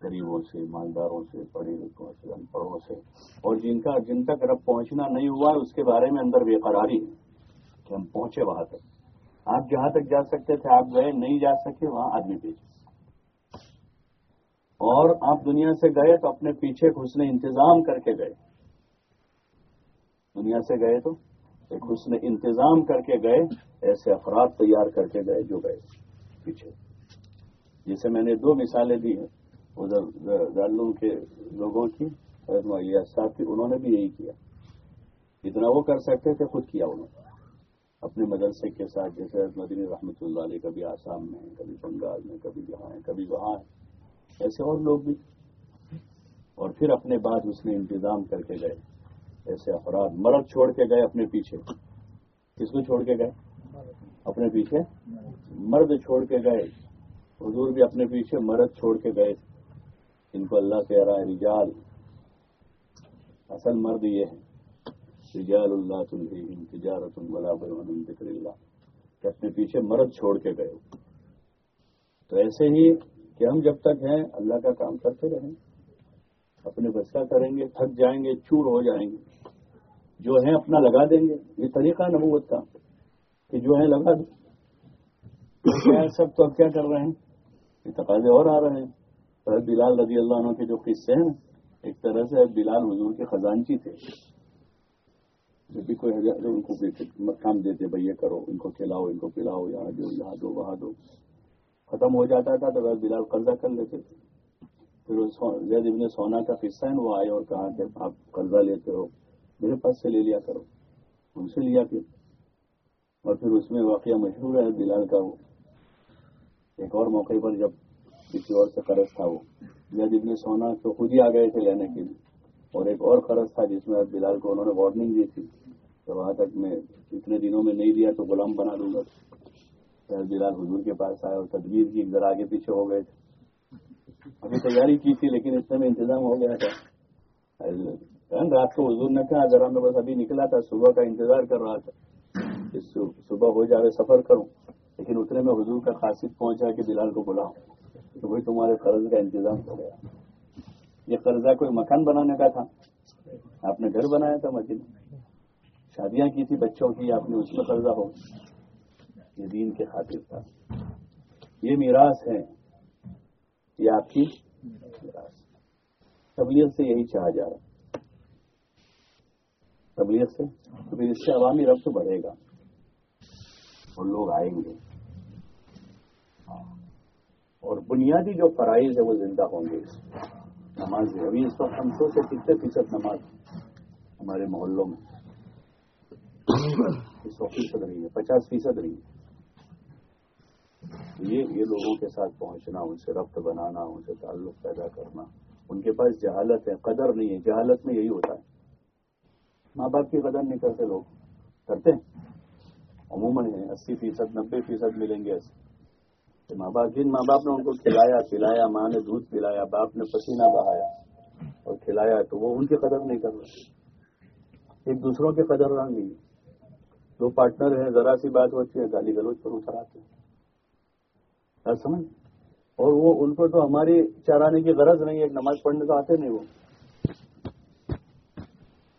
غریبوں سے مالداروں سے پڑھے لکھوں سے، ان پڑھوں سے۔ اور جن کا، جن تک رب پہنچنا نہیں ہوا اس کے بارے میں اندر بے قراری ہے کہ ہم پہنچے وہاں تک۔ آپ جہاں تک جا سکتے تھے، آپ گئے نہیں جا سکے، وہاں آدمی بھیجے۔ اور آپ دنیا سے گئے تو اپنے پیچھے حسن انتظام کر کے گئے۔ دنیا سے گئے تو ایک حسن انتظام کر کے گئے، ایسے افراد تیار کر کے گئے جو گئے پیچھے۔ جسے میں نے دو مثالیں دی ہیں۔ ادھر دارالعلوم کے لوگوں کی حضرت صاحب کی، انہوں نے بھی یہی کیا۔ جتنا وہ کر سکتے تھے، خود کیا انہوں نے۔ اپنے مدرسے کے ساتھ، جیسے مدنی رحمۃ اللہ علیہ کبھی آسام میں کبھی بنگال میں، کبھی جہاں ہیں، کبھی وہاں ہیں۔ ایسے اور لوگ بھی۔ اور پھر اپنے بعد اس نے انتظام کر کے گئے۔ ایسے افراد، مرد چھوڑ کے گئے اپنے پیچھے۔ کس کو چھوڑ کے گئے؟ اپنے پیچھے۔ مرد چھوڑ کے گئے۔ حضور بھی اپنے پیچھے مرد چھوڑ کے گئے۔ ان کو اللہ کہہ رہا ہے، رجال۔ اصل مرد یہ ہے۔ رجال اللہ تلحیم تجارت ولا ذکر اللہ۔ کہ اپنے پیچھے مرد چھوڑ کے گئے تو ایسے ہی کہ ہم جب تک ہیں، اللہ کا کام کرتے رہیں۔ اپنے بس کا کریں گے، تھک جائیں گے، چور ہو جائیں گے۔ جو ہیں اپنا لگا دیں گے۔ یہ طریقہ نبوت کا کہ جو ہے لگا دیں۔ سب تو اب کیا کر رہے ہیں؟ یہ تقاضے اور آ رہے ہیں۔ بلال رضی اللہ عنہ کے جو قصے ہیں، ایک طرح سے بلال حضور کے خزانچی تھے۔ جب بھی کوئی ان کو کام دیتے، بھائی یہ کرو، ان کو کھلاؤ، ان کو پلاؤ، یہاں دو یہاں دو، وہاں دو۔ ختم ہو جاتا تھا تو بلال قرضہ کر لیتے تھے۔ پھر زید ابن سونا کا قصہ ہے، وہ آئے اور کہا کہ آپ قرضہ لیتے ہو، میرے پاس سے لے لیا کرو۔ ان سے لیا پھر اور پھر اس میں واقعہ مشہور ہے بلال کا۔ وہ ایک اور موقع پر جب کسی اور سے قرض تھا وہ۔ زید ابن سونا تو خود ہی آ گئے تھے لینے کے لیے۔ اور ایک اور قرض تھا جس میں بلال کو انہوں نے وارننگ دی تھی کہ وہاں تک میں اتنے دنوں میں نہیں دیا تو غلام بنا دوں گا۔ بلال حضور کے پاس آئے اور تدبیر کی، ذرا آگے پیچھے ہو گئے تھے۔ ابھی تیاری کی تھی لیکن اتنے میں انتظام ہو گیا تھا۔ رات کو حضور نے کہا، ذرا میں بس ابھی نکلا تھا، صبح کا انتظار کر رہا تھا صبح ہو جاوے، سفر کروں۔ لیکن اتنے میں حضور کا خاصیت پہنچا کہ بلال کو بلاؤں۔ تو وہی تمہارے قرض کا انتظام ہو گیا۔ یہ قرضہ کوئی مکان بنانے کا تھا؟ آپ نے گھر بنایا تھا مسجد شادیاں کی تھی بچوں کی، آپ نے اس میں قرضہ ہو۔ یہ دین کے خاطر تھا۔ یہ میراث ہے۔ یہ آپ کی میراث تبلیغ سے یہی چاہا جا رہا تبلیغ سے؟ تو پھر اس سے عوامی ربط بڑھے گا۔ اور لوگ آئیں گے۔ اور بنیادی جو فرائض ہے وہ زندہ ہوں گے۔ نماز ابھی اس وقت ہم سو سے کتنے فیصد نماز ہمارے محلوں میں۔ سو فیصد رہی ہے، پچاس فیصد رہی ہے۔ یہ یہ لوگوں کے ساتھ پہنچنا، ان سے ربط بنانا، ان سے تعلق پیدا کرنا، ان کے پاس جہالت ہے، قدر نہیں ہے۔ جہالت میں یہی ہوتا ہے۔ ماں باپ کی قدر نہیں کرتے لوگ، کرتے ہیں۔ عموماً یعنی اسی فیصد، نبے فیصد ملیں گے۔ ایسے ماں باپ جن ماں باپ نے ان کو کھلایا، پلایا، ماں نے دودھ پلایا، باپ نے پسینہ بہایا اور کھلایا، تو وہ ان کی قدر نہیں کر رہے ایک دوسروں کے قدر رنگ نہیں۔ دو پارٹنر ہیں، ذرا سی بات ہوتی ہے، گالی گلوچ پر اتر آتے ہیں۔ سمجھ؟ اور وہ ان کو تو ہماری چرانے کی غرض نہیں ہے، ایک نماز پڑھنے تو آتے نہیں وہ۔